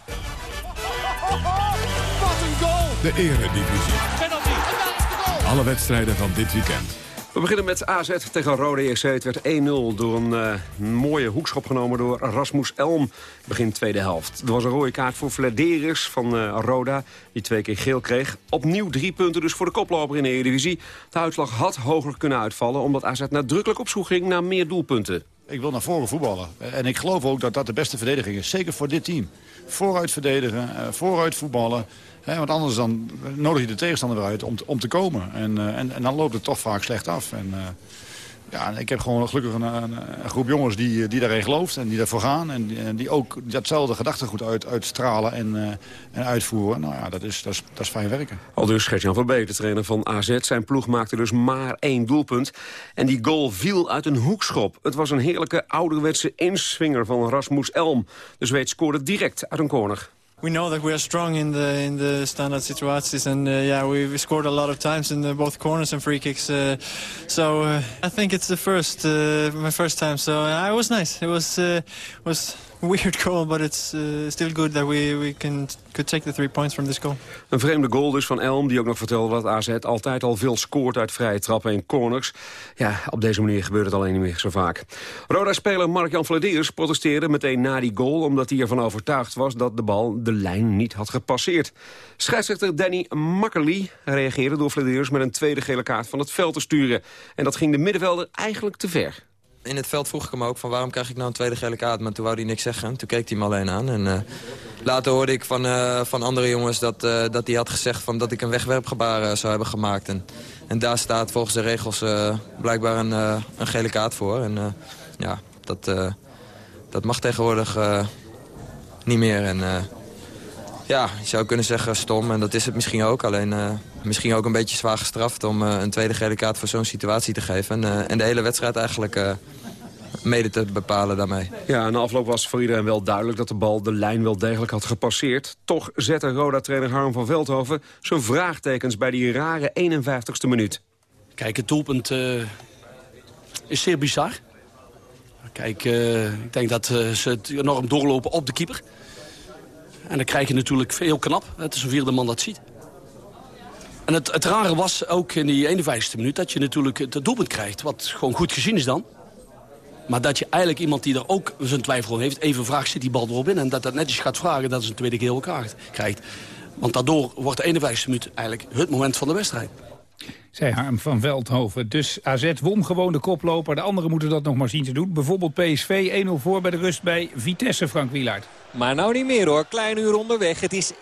De Eredivisie. Alle wedstrijden van dit weekend. We beginnen met AZ tegen Rode EC. Het werd 1-0 door een eh, mooie hoekschop genomen door Rasmus Elm. Begin tweede helft. Er was een rode kaart voor Vladeris van eh, Roda, die twee keer geel kreeg. Opnieuw drie punten dus voor de koploper in de Eredivisie. De uitslag had hoger kunnen uitvallen, omdat AZ nadrukkelijk op zoek ging naar meer doelpunten. Ik wil naar voren voetballen. En ik geloof ook dat dat de beste verdediging is. Zeker voor dit team. Vooruit verdedigen, eh, vooruit voetballen. Want anders dan nodig je de tegenstander weer uit om, om te komen. En, eh, en, en dan loopt het toch vaak slecht af. En, eh, ja, ik heb gewoon gelukkig een, een, groep jongens die, die daarin gelooft en die daarvoor gaan. En die, die ook datzelfde gedachtegoed uit, uitstralen en, eh, en uitvoeren. Nou ja, dat is, dat is, dat is fijn werken. Al dus Gert-Jan van Beek, de trainer van AZ. Zijn ploeg maakte dus maar één doelpunt. En die goal viel uit een hoekschop. Het was een heerlijke ouderwetse inswinger van Rasmus Elm. De Zweed scoorde direct uit een corner. We know that we are strong in the in the standard situations, and uh, yeah, we, scored a lot of times in the, both corners and free kicks. Uh, so uh, I think it's the first uh, my first time. So uh, it was nice. It was was <laughs> weird goal, but it's uh, still good that we we can could take the three points from this goal. Een vreemde goal dus van Elm, die ook nog vertelde dat AZ altijd al veel scoort uit vrije trappen en corners. Ja, op deze manier gebeurt het alleen niet meer zo vaak. Roda-speler Mark-Jan Vladeers protesteerde meteen na die goal... omdat hij ervan overtuigd was dat de bal de lijn niet had gepasseerd. Scheidsrechter Danny Makkerly reageerde door Vladeers met een tweede gele kaart van het veld te sturen. En dat ging de middenvelder eigenlijk te ver. In het veld vroeg ik hem ook van waarom krijg ik nou een tweede gele kaart. Maar toen wou hij niks zeggen. Toen keek hij me alleen aan. En eh, later hoorde ik van, eh, van andere jongens dat, eh, dat hij had gezegd van dat ik een wegwerpgebaar zou hebben gemaakt. En, en daar staat volgens de regels blijkbaar een, een gele kaart voor. En ja, dat, dat mag tegenwoordig niet meer. En ja, je zou kunnen zeggen stom. En dat is het misschien ook. Alleen eh, misschien ook een beetje zwaar gestraft om eh, een tweede gele kaart voor zo'n situatie te geven. En, eh, en de hele wedstrijd eigenlijk eh, mede te bepalen daarmee. Ja, na afloop was voor iedereen wel duidelijk dat de bal de lijn wel degelijk had gepasseerd. Toch zette Roda-trainer Harm van Veldhoven zijn vraagtekens bij die rare 51ste minuut. Kijk, het doelpunt eh, is zeer bizar. Kijk, eh, ik denk dat ze het enorm doorlopen op de keeper. En dan krijg je natuurlijk heel knap. Het is een vierde man dat ziet. En het, het rare was ook in die 51ste minuut... dat je natuurlijk het doelpunt krijgt, wat gewoon goed gezien is dan. Maar dat je eigenlijk iemand die er ook zijn twijfel om heeft... even vraagt, zit die bal erop in? En dat dat netjes gaat vragen, dat is een tweede gele kaart krijgt. Want daardoor wordt de 51ste minuut eigenlijk het moment van de wedstrijd. Zei Harm van Veldhoven. Dus AZ won gewoon de koploper. De anderen moeten dat nog maar zien te doen. Bijvoorbeeld PSV 1-0 voor bij de rust bij Vitesse, Frank Wielaert. Maar nou niet meer hoor. Klein uur onderweg. Het is 1-1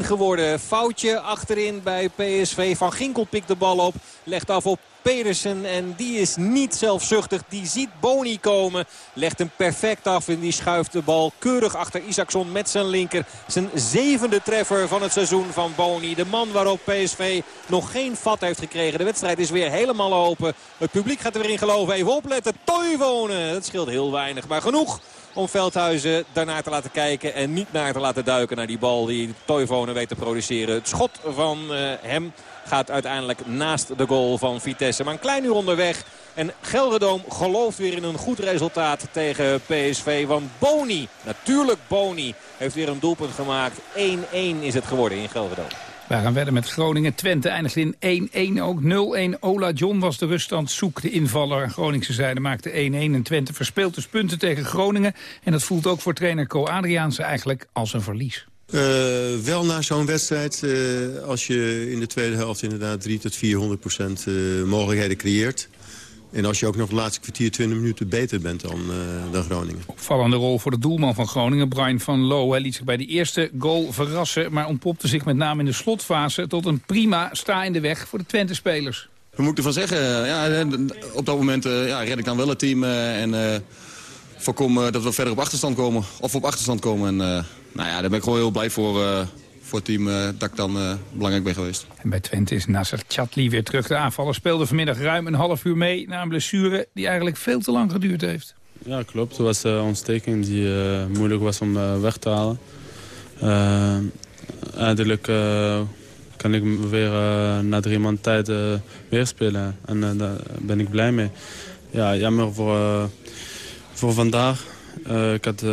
geworden. Foutje achterin bij PSV. Van Ginkel pikt de bal op. Legt af op Pedersen. En die is niet zelfzuchtig. Die ziet Boni komen. Legt hem perfect af. En die schuift de bal keurig achter Isaacson met zijn linker. Zijn zevende treffer van het seizoen van Boni. De man waarop PSV nog geen vat heeft gekregen. De wedstrijd is weer helemaal open. Het publiek gaat er weer in geloven. Even opletten. Toivonen. Dat scheelt heel weinig. Maar genoeg om Veldhuizen daarnaar te laten kijken en niet naar te laten duiken naar die bal die Toivonen weet te produceren. Het schot van eh, hem gaat uiteindelijk naast de goal van Vitesse. Maar een klein uur onderweg. En Gelredoom gelooft weer in een goed resultaat tegen PSV. Want Boni, natuurlijk Boni, heeft weer een doelpunt gemaakt. 1-1 is het geworden in Gelredoom. We gaan verder met Groningen. Twente eindigt in 1-1 ook. 0-1 Ola John was de ruststand. Zoek de invaller Groningse zijde maakte 1-1. En Twente verspeelt dus punten tegen Groningen. En dat voelt ook voor trainer Co Adriaanse eigenlijk als een verlies. Uh, wel na zo'n wedstrijd, uh, als je in de tweede helft inderdaad 3 tot 400 procent uh, mogelijkheden creëert. En als je ook nog de laatste kwartier, 20 minuten beter bent dan, dan Groningen. Opvallende rol voor de doelman van Groningen, Brian van Loo. Hij liet zich bij de eerste goal verrassen, maar ontpopte zich met name in de slotfase tot een prima sta in de weg voor de Twente-spelers. Wat moet ik ervan zeggen? Ja, op dat moment ja, red ik dan wel het team en voorkom dat we verder op achterstand komen. Of op achterstand komen. En, nou ja, daar ben ik gewoon heel blij voor, uh, voor het team uh, dat ik dan uh, belangrijk ben geweest. En bij Twente is Nasser Chatli weer terug. De aanvaller speelde vanmiddag ruim een half uur mee na een blessure die eigenlijk veel te lang geduurd heeft. Ja, klopt. Het was een ontsteking die moeilijk was om weg te halen. eindelijk kan ik weer na drie maanden tijd weer spelen. En daar ben ik blij mee. Ja, jammer voor, voor vandaag. ik, had,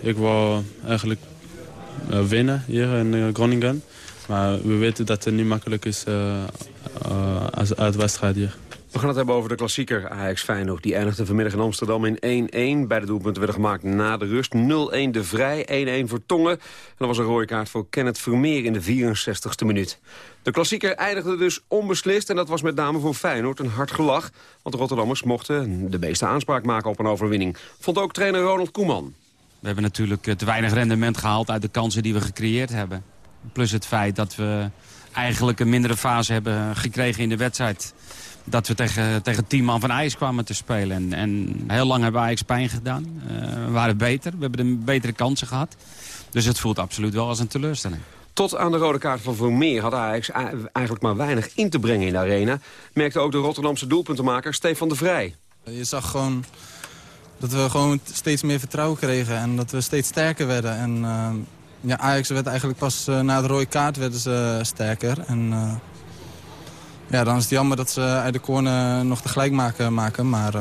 ik wou eigenlijk winnen hier in uh, Groningen. Maar we weten dat het niet makkelijk is uh, als uitwedstrijd hier. We gaan het hebben over de klassieker Ajax Feyenoord. Die eindigde vanmiddag in Amsterdam in 1-1. Beide doelpunten werden gemaakt na de rust. 0-1 de Vrij, 1-1 voor Tongen. En dat was een rode kaart voor Kenneth Vermeer in de 64ste minuut. De klassieker eindigde dus onbeslist. En dat was met name voor Feyenoord een hard gelach. Want de Rotterdammers mochten de meeste aanspraak maken op een overwinning. Vond ook trainer Ronald Koeman. We hebben natuurlijk te weinig rendement gehaald uit de kansen die we gecreëerd hebben. Plus het feit dat we eigenlijk een mindere fase hebben gekregen in de wedstrijd. Dat we tegen, tegen tien man van IJs kwamen te spelen. En, en heel lang hebben we Ajax pijn gedaan. Uh, we waren beter, we hebben de betere kansen gehad. Dus het voelt absoluut wel als een teleurstelling. Tot aan de rode kaart van Vermeer had Ajax eigenlijk maar weinig in te brengen in de arena. Merkte ook de Rotterdamse doelpuntenmaker Stefan de Vrij. Je zag gewoon dat we gewoon steeds meer vertrouwen kregen en dat we steeds sterker werden. En uh, ja, Ajax werd eigenlijk pas uh, na de rode kaart werden ze sterker. En uh, ja, dan is het jammer dat ze uit de corner nog tegelijk maken. maken maar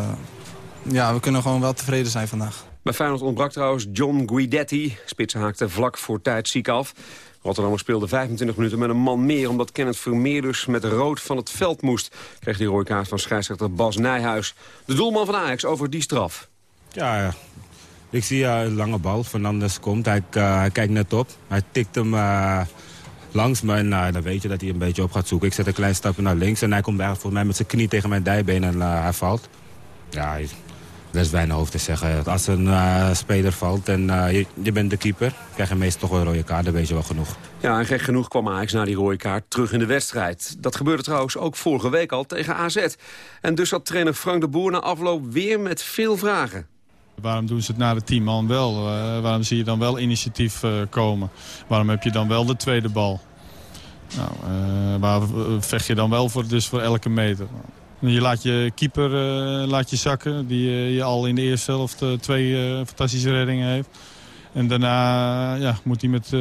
ja, we kunnen gewoon wel tevreden zijn vandaag. Bij Feyenoord ontbrak trouwens John Guidetti. Spits haakte vlak voor tijd ziek af. Rotterdam speelde 25 minuten met een man meer... omdat Kenneth Vermeer dus met rood van het veld moest. Kreeg die rode kaart van scheidsrechter Bas Nijhuis. De doelman van Ajax over die straf. Ja, ik zie uh, een lange bal. Fernandes komt, hij, uh, hij kijkt net op. Hij tikt hem uh, langs me en dan weet je dat hij een beetje op gaat zoeken. Ik zet een klein stapje naar links en hij komt volgens mij met zijn knie tegen mijn dijbeen en hij valt. Ja, er is weinig over te zeggen. Als een speler valt en je, je, bent de keeper, krijg je meestal toch een rode kaart, dan weet je wel genoeg. Ja, en gek genoeg kwam Ajax na die rode kaart terug in de wedstrijd. Dat gebeurde trouwens ook vorige week al tegen AZ. En dus had trainer Frank de Boer na afloop weer met veel vragen. Waarom doen ze het na de tien man wel? Uh, waarom zie je dan wel initiatief uh, komen? Waarom heb je dan wel de tweede bal? Nou, uh, waar vecht je dan wel voor, dus voor elke meter? Je laat je keeper laat je zakken, die je al in de eerste helft twee fantastische reddingen heeft. En daarna ja, moet hij met,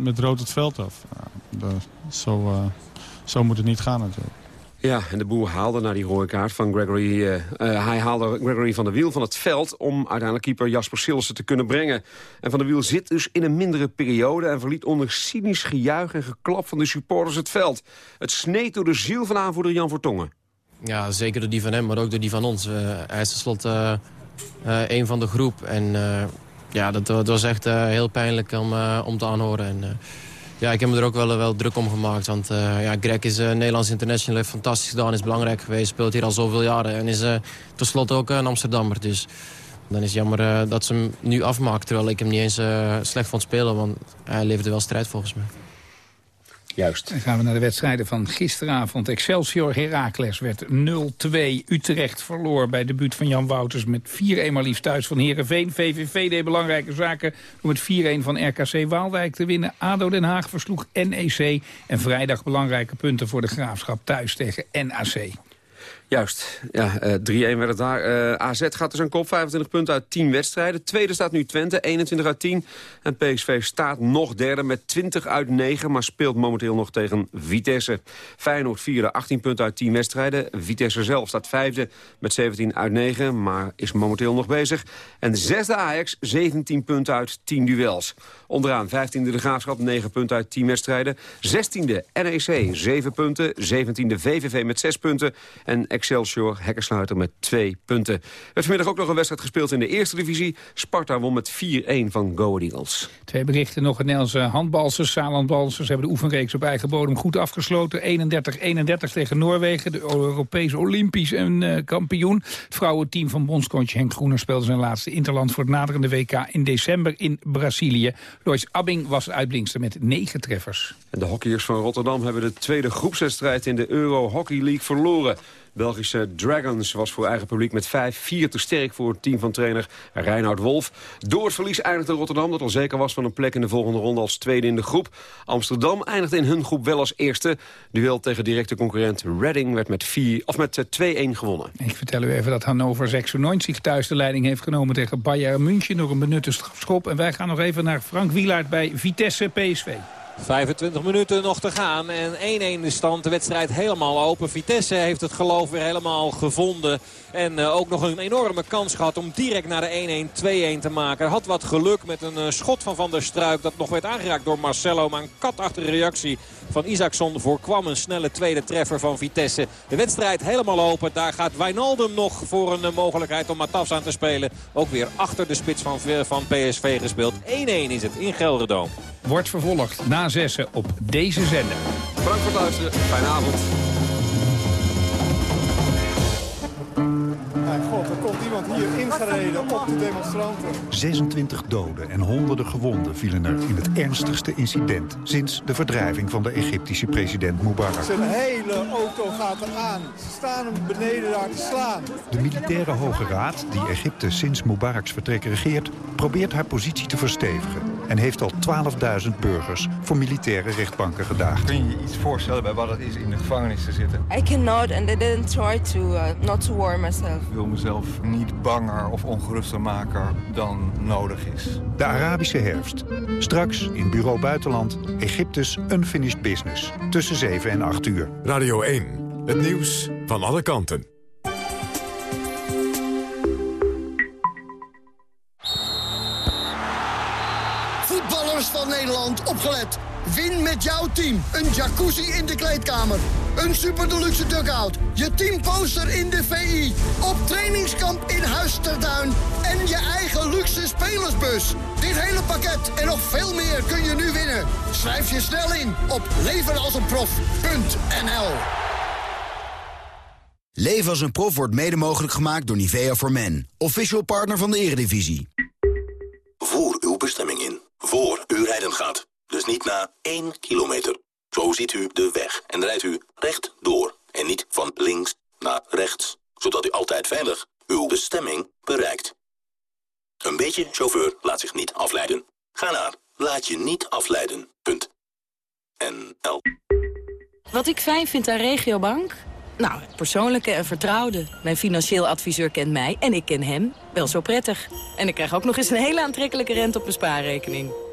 met rood het veld af. Nou, zo, zo moet het niet gaan natuurlijk. Ja, en de boer haalde naar die rode kaart van Gregory... Uh, uh, hij haalde Gregory van der Wiel van het veld... om uiteindelijk keeper Jasper Silsen te kunnen brengen. En Van der Wiel zit dus in een mindere periode... en verliet onder cynisch gejuich en geklap van de supporters het veld. Het sneed door de ziel van aanvoerder Jan Vertongen. Ja, zeker door die van hem, maar ook door die van ons. Uh, hij is tenslotte een van de groep. En ja, dat, dat, was echt heel pijnlijk om, om te aanhoren. En, ja, ik heb me er ook wel, wel druk om gemaakt. Want uh, ja, Greg is uh, Nederlands international, heeft fantastisch gedaan, is belangrijk geweest. Speelt hier al zoveel jaren en is tenslotte ook een Amsterdammer. Dus dan is het jammer dat ze hem nu afmaakt. Terwijl ik hem niet eens slecht vond spelen, want hij leverde wel strijd volgens mij. Juist. Dan gaan we naar de wedstrijden van gisteravond. Excelsior Heracles werd 0-2. Utrecht verloor bij de buurt van Jan Wouters met 4-1 maar liefst thuis van Heerenveen. VVV deed belangrijke zaken om met 4-1 van RKC Waalwijk te winnen. ADO Den Haag versloeg NEC. En vrijdag belangrijke punten voor de Graafschap thuis tegen NAC. Juist, ja, eh 3-1 werd het daar. Eh, AZ gaat dus aan kop, 25 punten uit 10 wedstrijden. Tweede staat nu Twente, 21 uit 10. En PSV staat nog derde met 20 uit 9... maar speelt momenteel nog tegen Vitesse. Feyenoord vierde, 18 punten uit 10 wedstrijden. Vitesse zelf staat vijfde met 17 uit 9... maar is momenteel nog bezig. En zesde Ajax, 17 punten uit 10 duels. Onderaan 15e de Graafschap, 9 punten uit 10 wedstrijden. 16e NEC, 7 punten. 17e VVV met 6 punten. En Excelsior Hekkersluiter met 2 punten. Werd vanmiddag ook nog een wedstrijd gespeeld in de eerste divisie. Sparta won met 4-1 van Go Eagles. Twee berichten nog. Het Nederlandse handbalsters, Saarlandbalsters... hebben de oefenreeks op eigen bodem goed afgesloten. 31-31 tegen Noorwegen, de Europese Olympisch en eh, kampioen. Het vrouwenteam van bondscoach Henk Groener speelde zijn laatste interland... voor het naderende WK in december in Brazilië. Lois Abbing was uitblinkster met negen treffers. De hockeyers van Rotterdam hebben de tweede groepswedstrijd in de Euro Hockey League verloren. Belgische Dragons was voor eigen publiek met 5-4 te sterk voor het team van trainer Reinhard Wolf. Door het verlies eindigde Rotterdam, dat al zeker was van een plek in de volgende ronde als tweede in de groep. Amsterdam eindigde in hun groep wel als eerste. Duel tegen directe concurrent Reading werd met, 4, of met eh, 2-1 gewonnen. Ik vertel u even dat Hannover 96 thuis de leiding heeft genomen tegen Bayern München door een benutte strafschop. En wij gaan nog even naar Frank Wielaert bij Vitesse PSV. 25 minuten nog te gaan en 1-1 de stand. De wedstrijd helemaal open. Vitesse heeft het geloof weer helemaal gevonden. En uh, ook nog een enorme kans gehad om direct naar de 1-1, 2-1 te maken. Had wat geluk met een uh, schot van Van der Struik. Dat nog werd aangeraakt door Marcelo. Maar een katachtige reactie van Isaacson voorkwam een snelle tweede treffer van Vitesse. De wedstrijd helemaal open. Daar gaat Wijnaldum nog voor een uh, mogelijkheid om Matas aan te spelen. Ook weer achter de spits van, van PSV gespeeld. 1-1 is het in Gelderdoom. Wordt vervolgd na zessen op deze zender. Bedankt voor het luisteren. Fijne avond. Mijn god, er komt iemand hier ingereden op de demonstranten. 26 doden en honderden gewonden vielen er in het ernstigste incident... sinds de verdrijving van de Egyptische president Mubarak. Zijn hele auto gaat eraan. Ze staan hem beneden daar te slaan. De militaire Hoge Raad, die Egypte sinds Mubaraks vertrek regeert... probeert haar positie te verstevigen en heeft al 12.000 burgers voor militaire rechtbanken gedaagd. Kun je je iets voorstellen bij wat het is in de gevangenis te zitten? I cannot and I didn't try to uh, not to warm myself. Ik wil mezelf niet banger of ongeruster maken dan nodig is. De Arabische herfst. Straks in Bureau Buitenland Egyptes Unfinished Business. Tussen 7 en 8 uur. Radio 1. Het nieuws van alle kanten. Voetballers van Nederland, opgelet. Win met jouw team. Een jacuzzi in de kleedkamer. Een super deluxe dugout. Je teamposter in de VI. Op trainingskamp in Huisterduin. En je eigen luxe spelersbus. Dit hele pakket en nog veel meer kun je nu winnen. Schrijf je snel in op levenalsenprof.nl Leven als een prof wordt mede mogelijk gemaakt door Nivea for Men. Official partner van de Eredivisie. Voer uw bestemming in. Voor u rijden gaat. Dus niet na 1 kilometer. Zo ziet u de weg en rijdt u recht door. En niet van links naar rechts. Zodat u altijd veilig uw bestemming bereikt. Een beetje chauffeur laat zich niet afleiden. Ga naar laat je niet afleiden. NL. Wat ik fijn vind aan Regiobank? Nou, het persoonlijke en vertrouwde. Mijn financieel adviseur kent mij en ik ken hem wel zo prettig. En ik krijg ook nog eens een hele aantrekkelijke rente op mijn spaarrekening.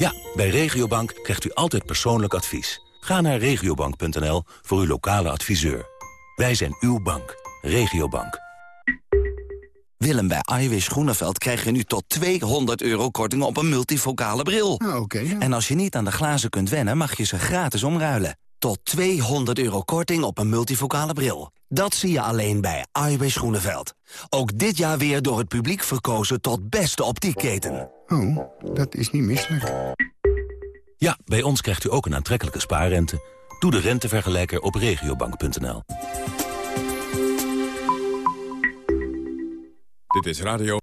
Ja, bij Regiobank krijgt u altijd persoonlijk advies. Ga naar regiobank.nl voor uw lokale adviseur. Wij zijn uw bank. Regiobank. Willem, bij Iwis Groeneveld krijg je nu tot 200 euro korting op een multifocale bril. Oké. En als je niet aan de glazen kunt wennen, mag je ze gratis omruilen. Tot 200 euro korting op een multifocale bril. Dat zie je alleen bij Iwis Groeneveld. Ook dit jaar weer door het publiek verkozen tot beste optiekketen. Oh, dat is niet misselijk. Ja, bij ons krijgt u ook een aantrekkelijke spaarrente. Doe de rentevergelijker op regiobank.nl. Dit is Radio